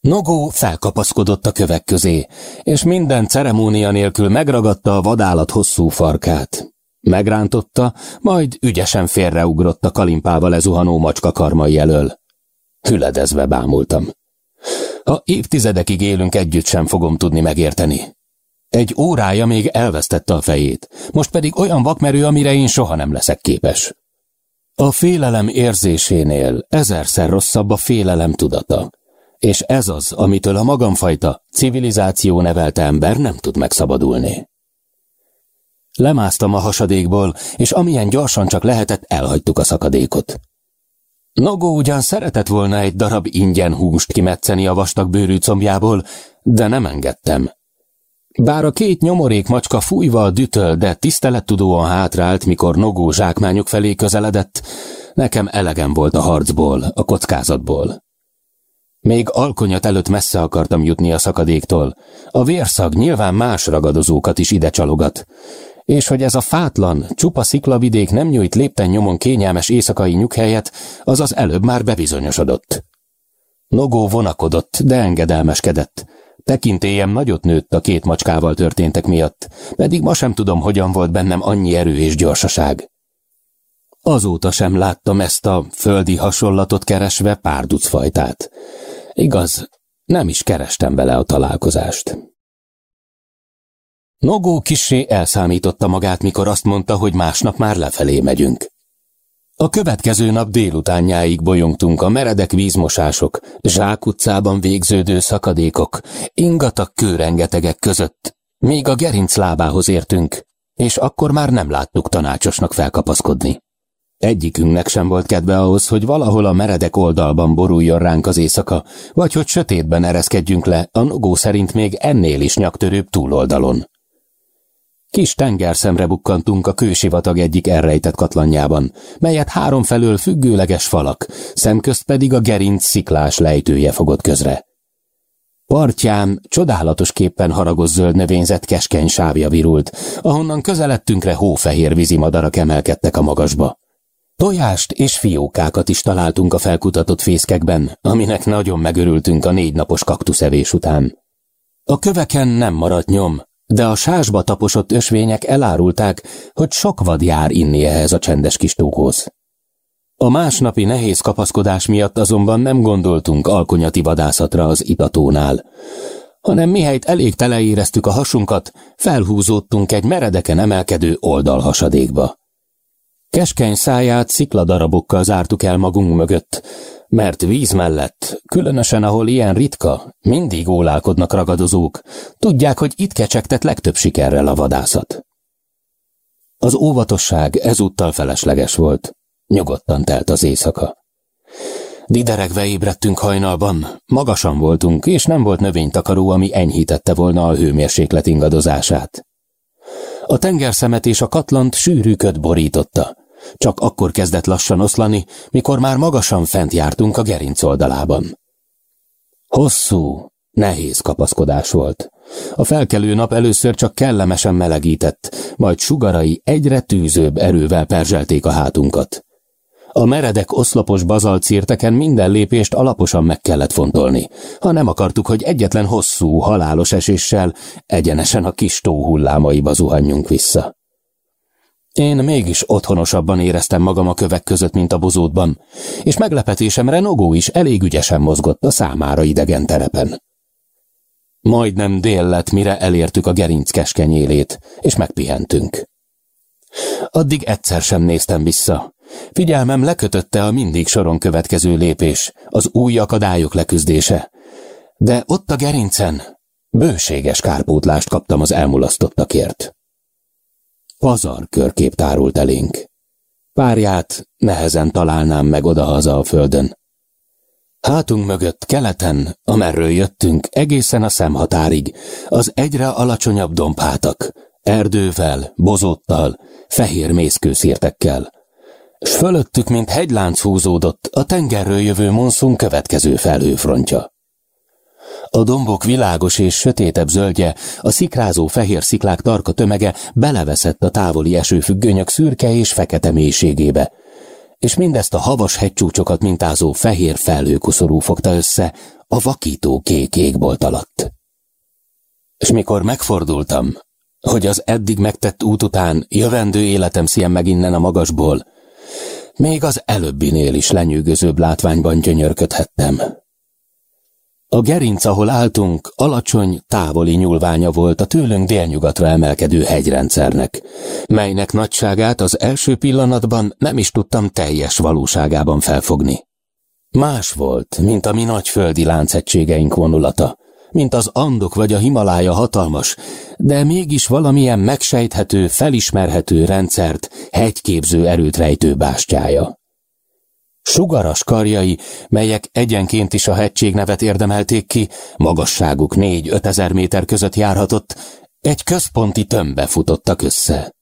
Nogó felkapaszkodott a kövek közé, és minden ceremónia nélkül megragadta a vadállat hosszú farkát. Megrántotta, majd ügyesen félreugrott a kalimpával lezuhanó macska karmai elől. Hüledezve bámultam. Ha évtizedekig élünk együtt sem fogom tudni megérteni. Egy órája még elvesztette a fejét, most pedig olyan vakmerő, amire én soha nem leszek képes. A félelem érzésénél ezerszer rosszabb a félelem tudata, és ez az, amitől a magamfajta civilizáció nevelte ember nem tud megszabadulni. Lemásztam a hasadékból, és amilyen gyorsan csak lehetett, elhagytuk a szakadékot. Nogó ugyan szeretett volna egy darab ingyen húst kimetszeni a vastag bőrű combjából, de nem engedtem. Bár a két nyomorék macska fújva dütöl, de tisztelettudóan hátrált, mikor Nogó zsákmányok felé közeledett, nekem elegem volt a harcból, a kockázatból. Még alkonyat előtt messze akartam jutni a szakadéktól. A vérszag nyilván más ragadozókat is ide csalogat, és hogy ez a fátlan, csupa sziklavidék nem nyújt lépten nyomon kényelmes éjszakai nyughelyet, az az előbb már bebizonyosodott. Nogó vonakodott, de engedelmeskedett. Tekintélyem nagyot nőtt a két macskával történtek miatt, pedig ma sem tudom, hogyan volt bennem annyi erő és gyorsaság. Azóta sem láttam ezt a földi hasonlatot keresve párducfajtát. Igaz, nem is kerestem vele a találkozást. Nogó kisé elszámította magát, mikor azt mondta, hogy másnap már lefelé megyünk. A következő nap délutánjáig bolyongtunk a meredek vízmosások, zsákutcában végződő szakadékok, ingatag kőrengetegek között, míg a gerinc lábához értünk, és akkor már nem láttuk tanácsosnak felkapaszkodni. Egyikünknek sem volt kedve ahhoz, hogy valahol a meredek oldalban boruljon ránk az éjszaka, vagy hogy sötétben ereszkedjünk le, a nogó szerint még ennél is nyaktörőbb túloldalon. Kis tengerszemre bukkantunk a kősivatag egyik elrejtett katlanjában, melyet három felől függőleges falak, szemközt pedig a gerinc sziklás lejtője fogott közre. Partján csodálatosképpen haragos zöld növényzet keskeny sávja virult, ahonnan közeledtünkre hófehér vízimadarak emelkedtek a magasba. Tojást és fiókákat is találtunk a felkutatott fészkekben, aminek nagyon megörültünk a négy napos kaktuszevés után. A köveken nem maradt nyom, de a sásba taposott ösvények elárulták, hogy sok vad jár inni ehhez a csendes kis tókhoz. A másnapi nehéz kapaszkodás miatt azonban nem gondoltunk alkonyati vadászatra az itatónál, hanem mihelyt elég teleéreztük a hasunkat, felhúzódtunk egy meredeken emelkedő oldalhasadékba. Keskeny száját szikladarabokkal zártuk el magunk mögött, mert víz mellett, különösen ahol ilyen ritka, mindig ólálkodnak ragadozók, tudják, hogy itt kecsegtet legtöbb sikerrel a vadászat. Az óvatosság ezúttal felesleges volt. Nyugodtan telt az éjszaka. Dideregve ébredtünk hajnalban, magasan voltunk, és nem volt növénytakaró, ami enyhítette volna a hőmérséklet ingadozását. A tengerszemet és a katlant sűrű köd borította. Csak akkor kezdett lassan oszlani, mikor már magasan fent jártunk a gerinc oldalában. Hosszú, nehéz kapaszkodás volt. A felkelő nap először csak kellemesen melegített, majd sugarai egyre tűzőbb erővel perzselték a hátunkat. A meredek oszlopos bazalcírteken minden lépést alaposan meg kellett fontolni, ha nem akartuk, hogy egyetlen hosszú, halálos eséssel egyenesen a kis tó hullámaiba zuhanjunk vissza. Én mégis otthonosabban éreztem magam a kövek között, mint a bozótban, és meglepetésemre Nogó is elég ügyesen mozgott a számára idegen terepen. Majdnem dél lett, mire elértük a gerinc keskeny élét, és megpihentünk. Addig egyszer sem néztem vissza. Figyelmem lekötötte a mindig soron következő lépés, az új akadályok leküzdése. De ott a gerincen bőséges kárpótlást kaptam az elmulasztottakért. Pazar körkép tárult elénk. Párját nehezen találnám meg odahaza a földön. Hátunk mögött keleten, amerről jöttünk, egészen a szemhatárig, az egyre alacsonyabb dombhátak, erdővel, bozottal, fehér mészkőszírtekkel. S fölöttük, mint hegylánc húzódott, a tengerről jövő monszun következő felhőfrontja. A dombok világos és sötétebb zöldje, a szikrázó fehér sziklák tarka tömege beleveszett a távoli esőfüggönyök szürke és fekete mélységébe, és mindezt a havas hegycsúcsokat mintázó fehér felhőkuszorú fogta össze a vakító kék égbolt alatt. És mikor megfordultam, hogy az eddig megtett út után jövendő életem szien meg innen a magasból, még az előbbinél is lenyűgözőbb látványban gyönyörködhettem. A gerinc, ahol álltunk, alacsony, távoli nyúlványa volt a tőlünk délnyugatra emelkedő hegyrendszernek, melynek nagyságát az első pillanatban nem is tudtam teljes valóságában felfogni. Más volt, mint a mi nagy földi láncegységeink vonulata, mint az Andok vagy a Himalája hatalmas, de mégis valamilyen megsejthető, felismerhető rendszert, hegyképző erőt rejtő bástyája. Sugaras karjai, melyek egyenként is a hegység nevet érdemelték ki, magasságuk négy-öt ezer méter között járhatott, egy központi tömbbe futottak össze.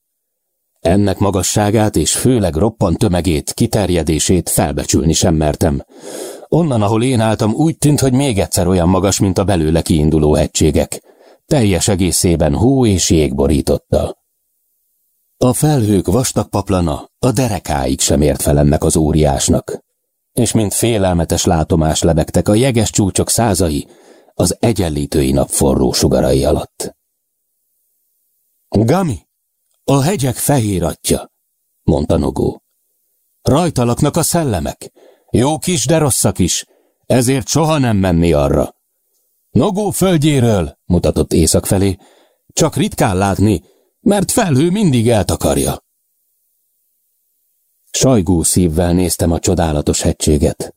Ennek magasságát és főleg roppant tömegét, kiterjedését felbecsülni sem mertem. Onnan, ahol én álltam, úgy tűnt, hogy még egyszer olyan magas, mint a belőle kiinduló hegységek. Teljes egészében hó és jég borította. A felhők vastag paplana a derekáig sem ért fel ennek az óriásnak, és mint félelmetes látomás lebegtek a jeges csúcsok százai az egyenlítői nap forró sugarai alatt. Gami, a hegyek fehér atya, mondta Nogó. Rajta laknak a szellemek, jók is, de rosszak is, ezért soha nem menni arra. Nogó földjéről, mutatott észak felé, csak ritkán látni, mert felhő mindig eltakarja. Sajgó szívvel néztem a csodálatos hegységet.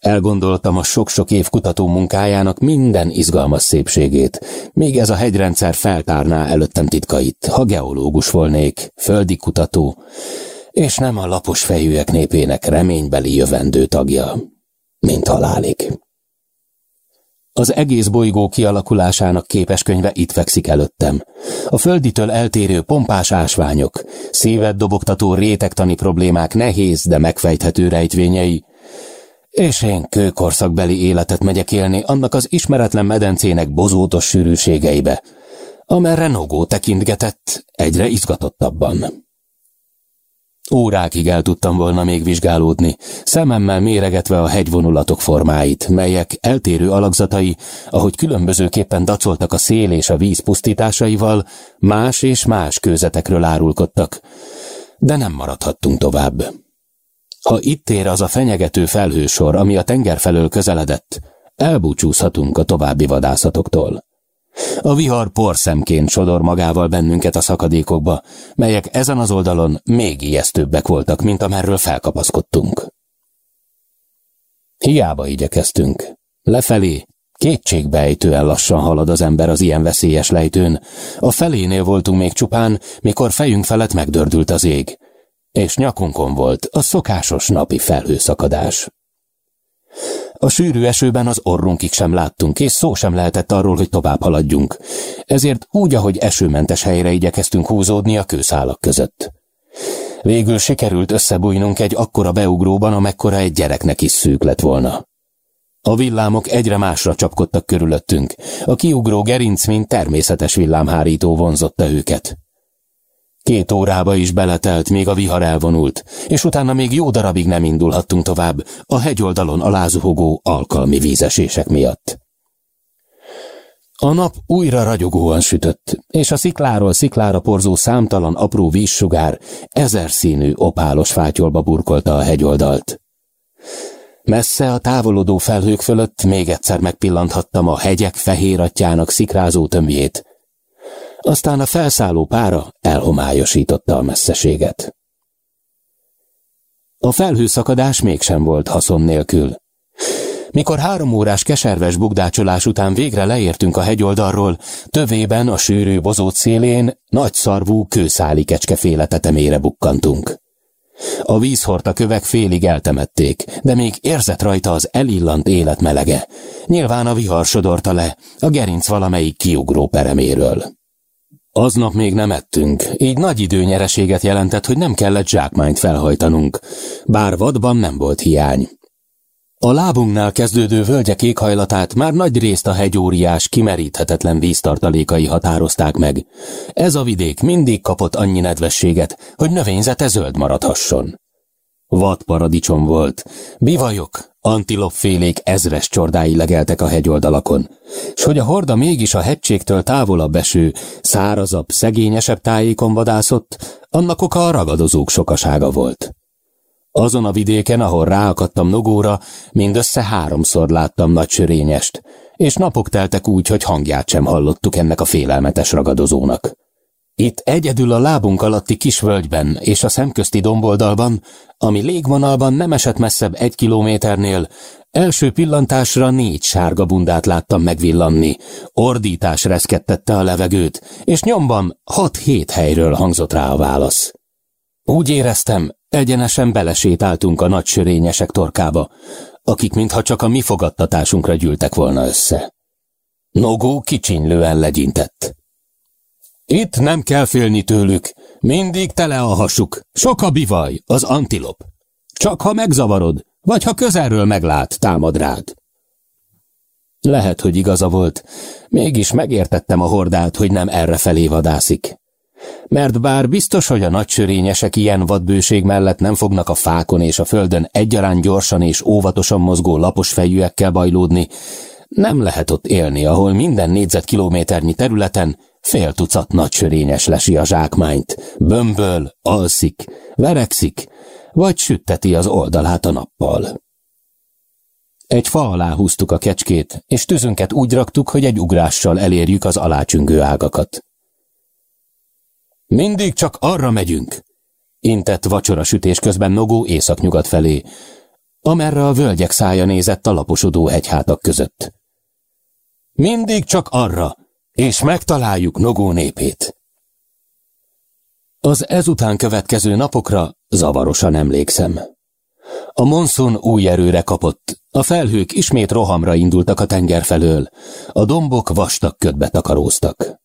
Elgondoltam a sok-sok év kutató munkájának minden izgalmas szépségét, még ez a hegyrendszer feltárná előttem titkait, ha geológus volnék, földi kutató, és nem a lapos fejűek népének reménybeli jövendő tagja, mint halálig. Az egész bolygó kialakulásának képeskönyve itt fekszik előttem. A földitől eltérő pompás ásványok, szívet dobogtató rétegtani problémák nehéz, de megfejthető rejtvényei, és én kőkorszakbeli életet megyek élni annak az ismeretlen medencének bozótos sűrűségeibe, amerre Nogó tekintgetett egyre izgatottabban. Órákig el tudtam volna még vizsgálódni, szememmel méregetve a hegyvonulatok formáit, melyek eltérő alakzatai, ahogy különbözőképpen dacoltak a szél és a víz pusztításaival, más és más kőzetekről árulkodtak. De nem maradhattunk tovább. Ha itt ér az a fenyegető felhősor, ami a tenger felől közeledett, elbúcsúzhatunk a további vadászatoktól. A vihar porszemként sodor magával bennünket a szakadékokba, melyek ezen az oldalon még ijesztőbbek voltak, mint amerről felkapaszkodtunk. Hiába igyekeztünk. Lefelé, Kétségbejtően lassan halad az ember az ilyen veszélyes lejtőn. A felénél voltunk még csupán, mikor fejünk felett megdördült az ég. És nyakunkon volt a szokásos napi felhőszakadás. A sűrű esőben az orrunkig sem láttunk, és szó sem lehetett arról, hogy tovább haladjunk. Ezért úgy, ahogy esőmentes helyre igyekeztünk húzódni a kőszálak között. Végül sikerült összebújnunk egy akkora beugróban, amekkora egy gyereknek is szűk lett volna. A villámok egyre másra csapkodtak körülöttünk. A kiugró gerinc, mint természetes villámhárító vonzotta őket. Két órába is beletelt, még a vihar elvonult, és utána még jó darabig nem indulhattunk tovább a hegyoldalon a lázuhogó alkalmi vízesések miatt. A nap újra ragyogóan sütött, és a szikláról sziklára porzó számtalan apró vízsugár ezer színű opálos fátyolba burkolta a hegyoldalt. Messze a távolodó felhők fölött még egyszer megpillanthattam a hegyek fehératjának szikrázó tömjét. Aztán a felszálló pára elhomályosította a messzeséget. A felhőszakadás mégsem volt haszon nélkül. Mikor három órás keserves bugdácsolás után végre leértünk a hegyoldalról, tövében a sűrű bozót szélén nagy szarvú kőszáli kecskeféle tetemére bukkantunk. A vízhorta kövek félig eltemették, de még érzett rajta az elillant élet melege. Nyilván a vihar sodorta le, a gerinc valamelyik kiugró pereméről. Aznap még nem ettünk, így nagy időnyereséget jelentett, hogy nem kellett zsákmányt felhajtanunk, bár vadban nem volt hiány. A lábunknál kezdődő völgyek éghajlatát már nagy részt a hegyóriás kimeríthetetlen víztartalékai határozták meg. Ez a vidék mindig kapott annyi nedvességet, hogy növényzete zöld maradhasson. Vad paradicsom volt, bivajok, antilopfélék ezres csordái legeltek a hegyoldalakon, s hogy a horda mégis a hegységtől távolabb eső, szárazabb, szegényesebb tájékon vadászott, annak oka a ragadozók sokasága volt. Azon a vidéken, ahol ráakadtam Nogóra, mindössze háromszor láttam nagy sörényest, és napok teltek úgy, hogy hangját sem hallottuk ennek a félelmetes ragadozónak. Itt egyedül a lábunk alatti kis völgyben és a szemközti domboldalban, ami légvonalban nem esett messzebb egy kilométernél, első pillantásra négy sárga bundát láttam megvillanni, ordítás reszkettette a levegőt, és nyomban hat-hét helyről hangzott rá a válasz. Úgy éreztem, egyenesen belesétáltunk a nagy sörényesek torkába, akik mintha csak a mi fogadtatásunkra gyűltek volna össze. Nogó kicsinylően legyintett. Itt nem kell félni tőlük, mindig tele a hasuk, sok a bivaj, az antilop. Csak ha megzavarod, vagy ha közelről meglát, támad rád. Lehet, hogy igaza volt, mégis megértettem a hordát, hogy nem erre felé vadászik. Mert bár biztos, hogy a nagysörényesek ilyen vadbőség mellett nem fognak a fákon és a földön egyaránt gyorsan és óvatosan mozgó lapos fejűekkel bajlódni, nem lehet ott élni, ahol minden négyzetkilométernyi területen fél tucat nagysörényes lesi a zsákmányt, bömböl, alszik, verekszik, vagy sütteti az oldalát a nappal. Egy fa alá húztuk a kecskét, és tüzünket úgy raktuk, hogy egy ugrással elérjük az alácsüngő ágakat. Mindig csak arra megyünk, intett vacsora sütés közben Nogó északnyugat felé, amerre a völgyek szája nézett a laposodó hegyhátak között. Mindig csak arra, és megtaláljuk Nogó népét. Az ezután következő napokra zavarosan emlékszem. A monszun új erőre kapott, a felhők ismét rohamra indultak a tenger felől, a dombok vastag ködbe takaróztak.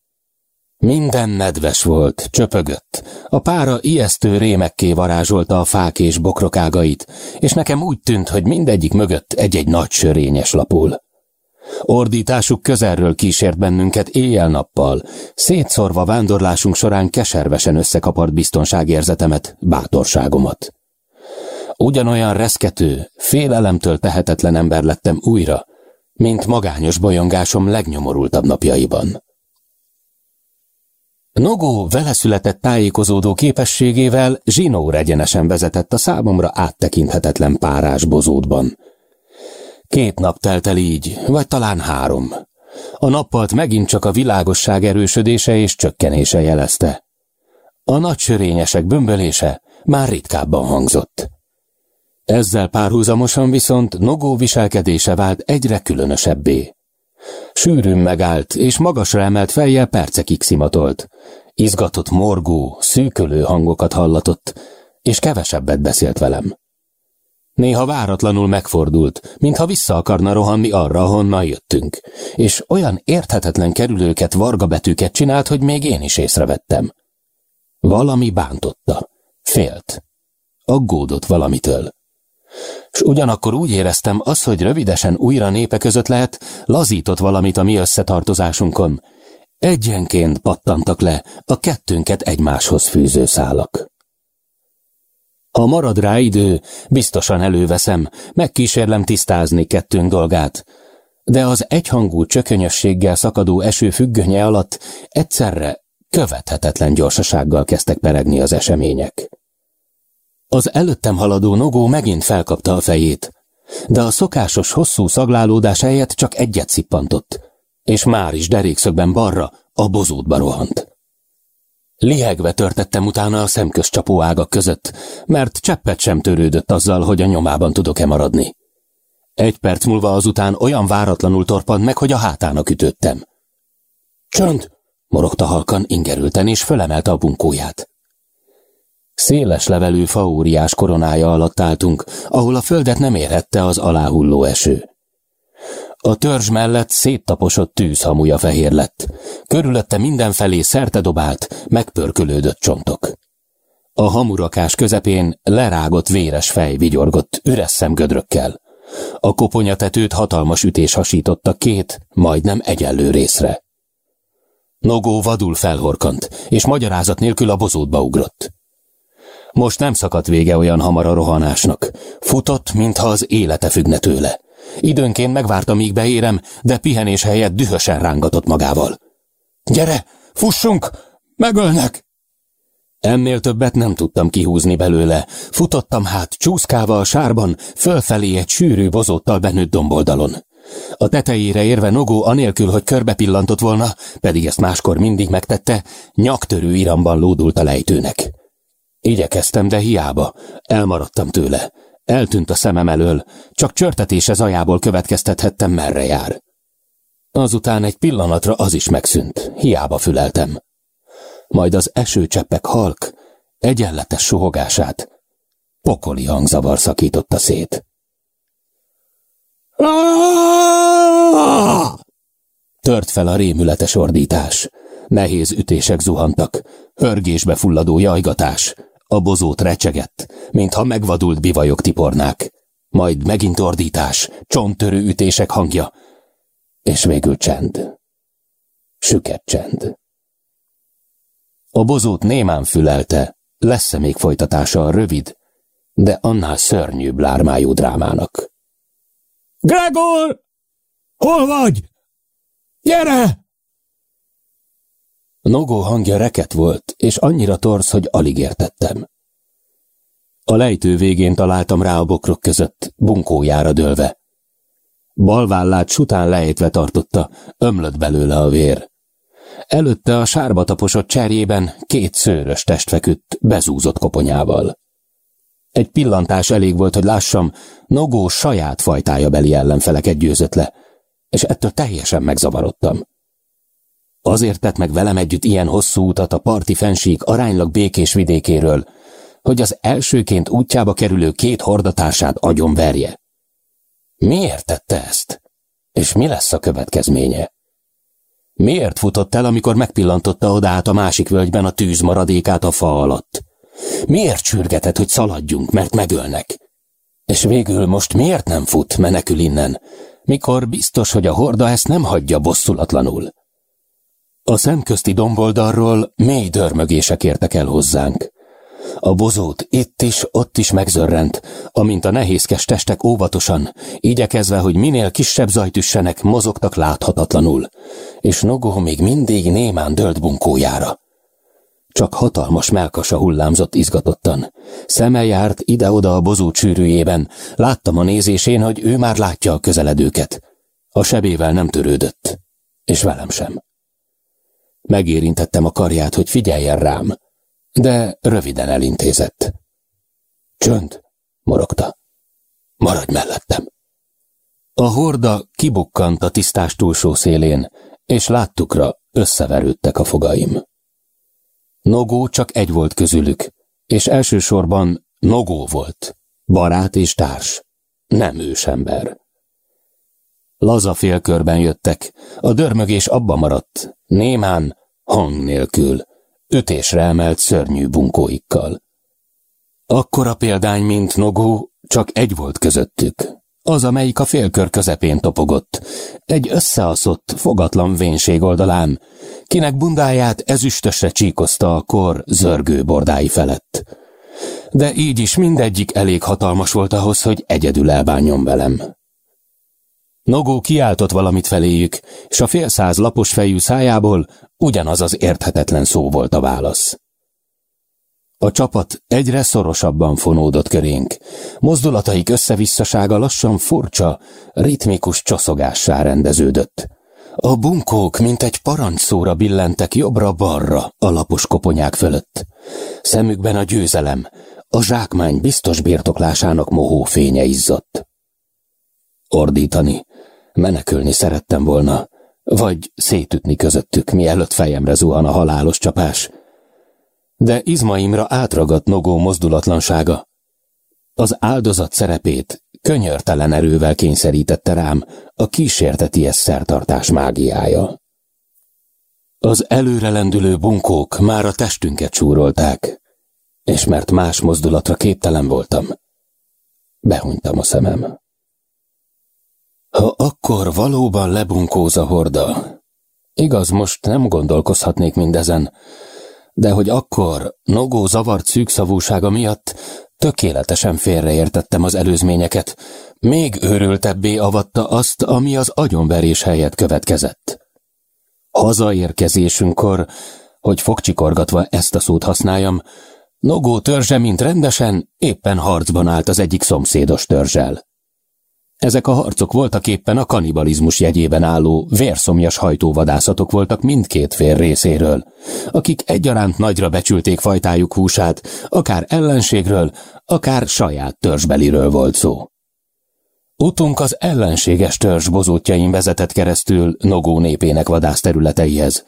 Minden nedves volt, csöpögött. A pára ijesztő rémekké varázsolta a fák és bokrok ágait, és nekem úgy tűnt, hogy mindegyik mögött egy-egy nagy sörényes lapul. Ordításuk közelről kísért bennünket éjjel-nappal, szétszorva vándorlásunk során keservesen összekapart biztonságérzetemet, bátorságomat. Ugyanolyan reszkető, félelemtől tehetetlen ember lettem újra, mint magányos bolyongásom legnyomorultabb napjaiban. Nogó vele született tájékozódó képességével zsinór egyenesen vezetett a számomra áttekinthetetlen párás bozótban. Két nap telt el így, vagy talán három. A nappalt megint csak a világosság erősödése és csökkenése jelezte. A nagy sörényesek bömbölése már ritkábban hangzott. Ezzel párhuzamosan viszont Nogó viselkedése vált egyre különösebbé. Sűrűn megállt, és magasra emelt fejjel percekig szimatolt. Izgatott morgó, szűkölő hangokat hallatott, és kevesebbet beszélt velem. Néha váratlanul megfordult, mintha vissza akarna rohanni arra, honnan jöttünk, és olyan érthetetlen kerülőket, vargabetűket csinált, hogy még én is észrevettem. Valami bántotta. Félt. Aggódott valamitől. S ugyanakkor úgy éreztem, az, hogy rövidesen újra népe között lehet, lazított valamit a mi összetartozásunkon. Egyenként pattantak le a kettőnket egymáshoz fűző szálak. Ha marad rá idő, biztosan előveszem, megkísérlem tisztázni kettőnk dolgát, de az egyhangú csökönyösséggel szakadó eső függönye alatt egyszerre követhetetlen gyorsasággal kezdtek peregni az események. Az előttem haladó nogó megint felkapta a fejét, de a szokásos hosszú szaglálódás helyett csak egyet szippantott, és már is derékszögben balra a bozótba rohant. Lihegve törtettem utána a szemközcsapó ágak között, mert cseppet sem törődött azzal, hogy a nyomában tudok-e maradni. Egy perc múlva azután olyan váratlanul torpant meg, hogy a hátának ütöttem. Csönd! morogta halkan, ingerülten, és fölemelte a bunkóját. Széles levelű faóriás koronája alatt álltunk, ahol a földet nem érhette az aláhulló eső. A törzs mellett széttaposott tűzhamuja fehér lett. Körülötte mindenfelé szerte dobált, megpörkölődött csontok. A hamurakás közepén lerágott véres fej vigyorgott üres szemgödrökkel. A koponyatetőt hatalmas ütés hasította két, majdnem egyenlő részre. Nogó vadul felhorkant, és magyarázat nélkül a bozótba ugrott. Most nem szakadt vége olyan hamar a rohanásnak. Futott, mintha az élete függne tőle. Időnként megvárta, míg beérem, de pihenés helyett dühösen rángatott magával. Gyere, fussunk! Megölnek! Ennél többet nem tudtam kihúzni belőle. Futottam hát csúszkával a sárban, fölfelé egy sűrű bozóttal benőtt domboldalon. A tetejére érve Nogó anélkül, hogy körbe pillantott volna, pedig ezt máskor mindig megtette, nyaktörő iramban lódult a lejtőnek. Igyekeztem, de hiába. Elmaradtam tőle. Eltűnt a szemem elől, csak csörtetése zajából következtethettem, merre jár. Azután egy pillanatra az is megszűnt, hiába füleltem. Majd az esőcseppek halk, egyenletes suhogását, pokoli hangzavar szakította szét. Tört fel a rémületes ordítás. Nehéz ütések zuhantak, hörgésbe fulladó jajgatás, a bozót recsegett, mintha megvadult bivajok tipornák. Majd megint ordítás, csonttörő ütések hangja, és végül csend. Süket csend. A bozót némán fülelte, lesz-e még folytatása a rövid, de annál szörnyűbb lármájú drámának. Gregor! Hol vagy? Gyere! Nogó hangja reket volt, és annyira torz, hogy alig értettem. A lejtő végén találtam rá a bokrok között, bunkójára dőlve. Balvállát sután lejtve tartotta, ömlött belőle a vér. Előtte a sárba taposott cserjében két szőrös test feküdt, bezúzott koponyával. Egy pillantás elég volt, hogy lássam, Nogó saját fajtája beli ellenfeleket győzött le, és ettől teljesen megzavarodtam. Azért tett meg velem együtt ilyen hosszú utat a parti fensík aránylag békés vidékéről, hogy az elsőként útjába kerülő két hordatársát agyonverje. Miért tette ezt? És mi lesz a következménye? Miért futott el, amikor megpillantotta oda át a másik völgyben a tűz maradékát a fa alatt? Miért sürgetett, hogy szaladjunk, mert megölnek? És végül most miért nem fut, menekül innen, mikor biztos, hogy a horda ezt nem hagyja bosszulatlanul? A szemközti domboldalról mély dörmögések értek el hozzánk. A bozót itt is, ott is megzörrent, amint a nehézkes testek óvatosan, igyekezve, hogy minél kisebb zajt üssenek, mozogtak láthatatlanul, és Nogó még mindig némán dölt bunkójára. Csak hatalmas melkasa hullámzott izgatottan. Szeme járt ide-oda a bozó csűrűjében, láttam a nézésén, hogy ő már látja a közeledőket. A sebével nem törődött, és velem sem. Megérintettem a karját, hogy figyeljen rám, de röviden elintézett. Csönd, morogta. Maradj mellettem. A horda kibukkant a tisztás túlsó szélén, és láttukra összeverődtek a fogaim. Nogó csak egy volt közülük, és elsősorban Nogó volt, barát és társ, nem ősember. Laza félkörben jöttek, a dörmögés abba maradt, némán, hang nélkül, ütésre emelt szörnyű bunkóikkal. Akkora példány, mint Nogó, csak egy volt közöttük, az, amelyik a félkör közepén topogott, egy összeaszott, fogatlan vénség oldalán, kinek bundáját ezüstösre csíkozta a kor zörgő bordái felett. De így is mindegyik elég hatalmas volt ahhoz, hogy egyedül elbánjon velem. Nogó kiáltott valamit feléjük, és a fél száz lapos fejű szájából ugyanaz az érthetetlen szó volt a válasz. A csapat egyre szorosabban fonódott körénk. Mozdulataik összevisszasága lassan furcsa, ritmikus csoszogássá rendeződött. A bunkók, mint egy parancsszóra billentek jobbra-balra a lapos koponyák fölött. Szemükben a győzelem, a zsákmány biztos birtoklásának mohó fénye izzott. Ordítani, menekülni szerettem volna, vagy szétütni közöttük, mielőtt fejemre zuhan a halálos csapás, de izmaimra átragadt Nogó mozdulatlansága. Az áldozat szerepét könyörtelen erővel kényszerítette rám a kísérteties szertartás mágiája. Az előrelendülő bunkók már a testünket súrolták, és mert más mozdulatra képtelen voltam, behunytam a szemem. Ha akkor valóban lebunkóz a horda, igaz, most nem gondolkozhatnék mindezen, de hogy akkor Nogó zavart szűkszavúsága miatt tökéletesen félreértettem az előzményeket, még őrültebbé avatta azt, ami az agyonverés helyett következett. Hazaérkezésünkkor, hogy fogcsikorgatva ezt a szót használjam, Nogó törzse, mint rendesen, éppen harcban állt az egyik szomszédos törzsel. Ezek a harcok voltak éppen a kanibalizmus jegyében álló, vérszomjas hajtóvadászatok voltak mindkét fél részéről, akik egyaránt nagyra becsülték fajtájuk húsát, akár ellenségről, akár saját törzsbeliről volt szó. Utunk az ellenséges törzs bozótjain vezetett keresztül Nogó népének vadászterületeihez,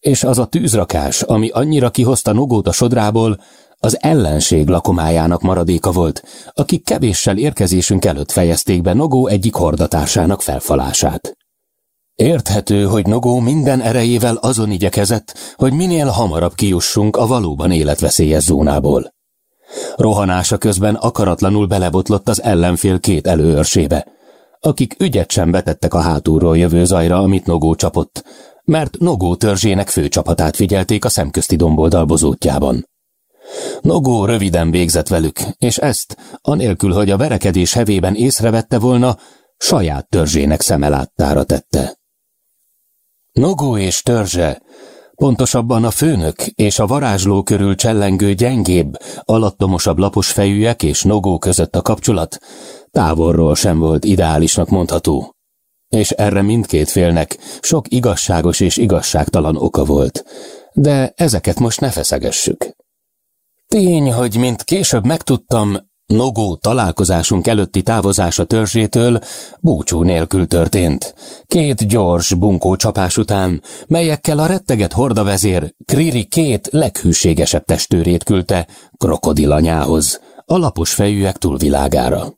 és az a tűzrakás, ami annyira kihozta Nogót a sodrából, az ellenség lakomájának maradéka volt, akik kevéssel érkezésünk előtt fejezték be Nogó egyik hordatársának felfalását. Érthető, hogy Nogó minden erejével azon igyekezett, hogy minél hamarabb kijussunk a valóban életveszélyes zónából. Rohanása közben akaratlanul belebotlott az ellenfél két előörsébe, akik ügyet sem betettek a hátulról jövő zajra, amit Nogó csapott, mert Nogó törzsének főcsapatát figyelték a szemközti domboldal bozótjában. Nogó röviden végzett velük, és ezt, anélkül, hogy a verekedés hevében észrevette volna, saját törzsének szemeláttára tette. Nogó és törzse, pontosabban a főnök és a varázsló körül csellengő gyengébb, alattomosabb lapos fejűek és Nogó között a kapcsolat távolról sem volt ideálisnak mondható. És erre mindkét félnek sok igazságos és igazságtalan oka volt, de ezeket most ne feszegessük. Tény, hogy mint később megtudtam, Nogó találkozásunk előtti távozása törzsétől búcsú nélkül történt. Két gyors bunkó csapás után, melyekkel a retteget hordavezér Kriri két leghűségesebb testőrét küldte krokodilanyához, a lapos fejűek túlvilágára.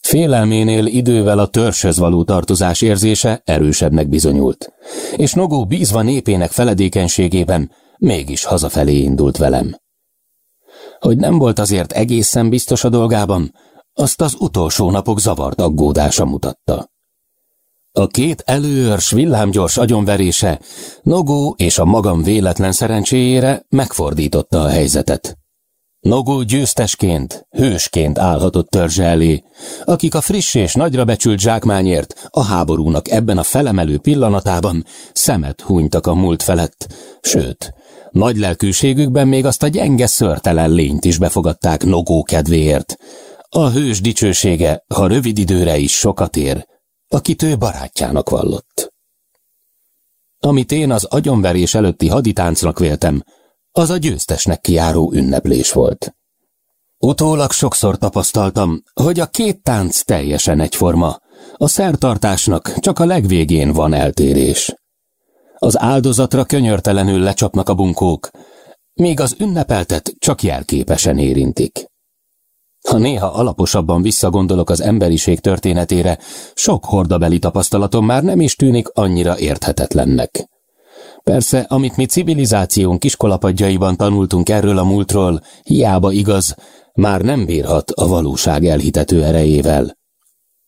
Félelménél idővel a törzshöz való tartozás érzése erősebbnek bizonyult, és Nogó bízva népének feledékenységében mégis hazafelé indult velem. Hogy nem volt azért egészen biztos a dolgában, azt az utolsó napok zavart aggódása mutatta. A két előörs villámgyors agyonverése Nogó és a magam véletlen szerencséjére megfordította a helyzetet. Nogó győztesként, hősként állhatott törzse elé, akik a friss és nagyra becsült zsákmányért a háborúnak ebben a felemelő pillanatában szemet hunytak a múlt felett, sőt, nagy lelkűségükben még azt a gyenge szörtelen lényt is befogadták Nogó kedvéért. A hős dicsősége, ha rövid időre is sokat ér, akit ő barátjának vallott. Amit én az agyonverés előtti haditáncnak véltem, az a győztesnek kiáró ünneplés volt. Utólag sokszor tapasztaltam, hogy a két tánc teljesen egyforma, A szertartásnak csak a legvégén van eltérés. Az áldozatra könyörtelenül lecsapnak a bunkók, míg az ünnepeltet csak jelképesen érintik. Ha néha alaposabban visszagondolok az emberiség történetére, sok hordabeli tapasztalatom már nem is tűnik annyira érthetetlennek. Persze, amit mi civilizációnk iskolapadjaiban tanultunk erről a múltról, hiába igaz, már nem bírhat a valóság elhitető erejével.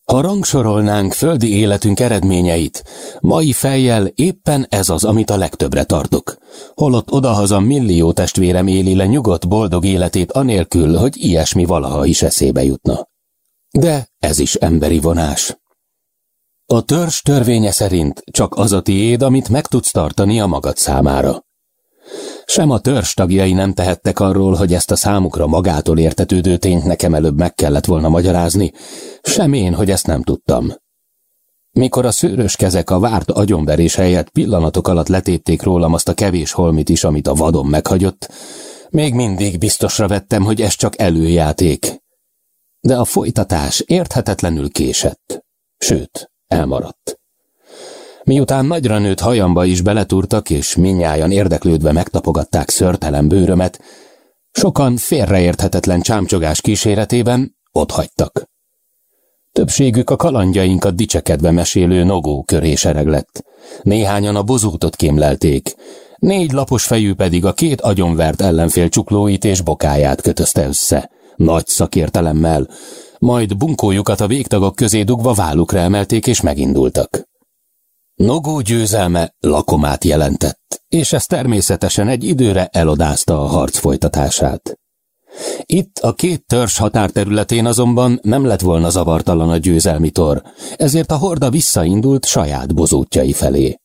Ha rangsorolnánk földi életünk eredményeit, mai fejjel éppen ez az, amit a legtöbbre tartok. Holott odahaza millió testvérem éli le nyugodt, boldog életét anélkül, hogy ilyesmi valaha is eszébe jutna. De ez is emberi vonás. A törzs törvénye szerint csak az a tiéd, amit meg tudsz tartani a magad számára. Sem a törzs tagjai nem tehettek arról, hogy ezt a számukra magától értetődő tényt nekem előbb meg kellett volna magyarázni, sem én, hogy ezt nem tudtam. Mikor a szőrös kezek a várt agyonverés helyett pillanatok alatt letépték rólam azt a kevés holmit is, amit a vadon meghagyott, még mindig biztosra vettem, hogy ez csak előjáték. De a folytatás érthetetlenül késett. Sőt, elmaradt. Miután nagyra nőtt hajamba is beletúrtak, és minnyájan érdeklődve megtapogatták szörtelen bőrömet, sokan félreérthetetlen csámcsogás kíséretében otthagytak. Többségük a kalandjainkat dicsekedve mesélő nogó köré sereglett. Néhányan a bozótot kémlelték, négy lapos fejű pedig a két agyonvert ellenfél csuklóit és bokáját kötözte össze, nagy szakértelemmel, majd bunkójukat a végtagok közé dugva vállukra emelték és megindultak. Nogó győzelme lakomát jelentett, és ez természetesen egy időre elodázta a harc folytatását. Itt a két törzs határterületén azonban nem lett volna zavartalan a győzelmi tor, ezért a horda visszaindult saját bozótjai felé.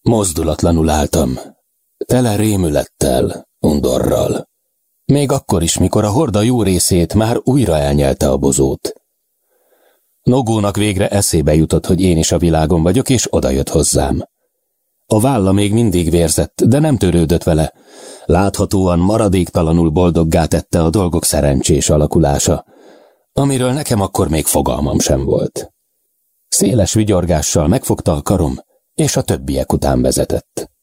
Mozdulatlanul álltam, tele rémülettel, undorral. Még akkor is, mikor a horda jó részét már újra elnyelte a bozót. Nogónak végre eszébe jutott, hogy én is a világon vagyok, és odajött hozzám. A válla még mindig vérzett, de nem törődött vele. Láthatóan maradéktalanul boldoggá tette a dolgok szerencsés alakulása, amiről nekem akkor még fogalmam sem volt. Széles vigyorgással megfogta a karom, és a többiek után vezetett.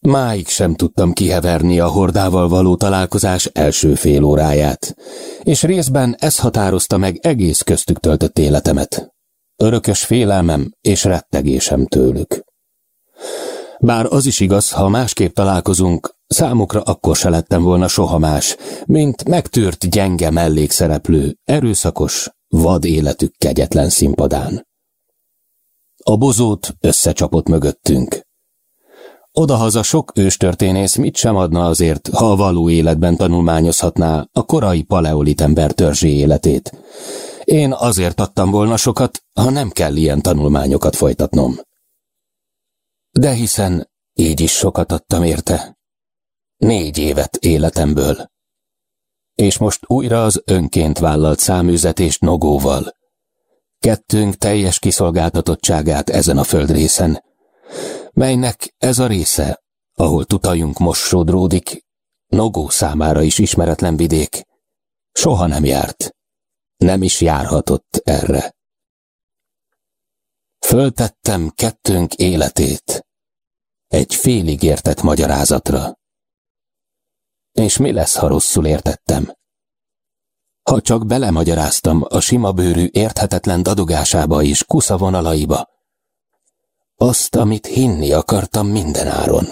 Máig sem tudtam kiheverni a hordával való találkozás első fél óráját, és részben ez határozta meg egész köztük töltött életemet. Örökös félelmem és rettegésem tőlük. Bár az is igaz, ha másképp találkozunk, számukra akkor se lettem volna soha más, mint megtűrt gyenge mellékszereplő, erőszakos, vad életük kegyetlen színpadán. A bozót összecsapott mögöttünk. Odahaza sok őstörténész mit sem adna azért, ha a való életben tanulmányozhatná a korai paleolit ember törzsi életét. Én azért adtam volna sokat, ha nem kell ilyen tanulmányokat folytatnom. De hiszen így is sokat adtam érte. Négy évet életemből. És most újra az önként vállalt száműzetést nogóval. Kettőnk teljes kiszolgáltatottságát ezen a földrészen, melynek ez a része, ahol tutajunk most sodródik, Nogó számára is ismeretlen vidék, soha nem járt, nem is járhatott erre. Föltettem kettőnk életét egy félig értett magyarázatra. És mi lesz, ha rosszul értettem? Ha csak belemagyaráztam a sima bőrű érthetetlen dadogásába és kusza vonalaiba, azt, amit hinni akartam mindenáron.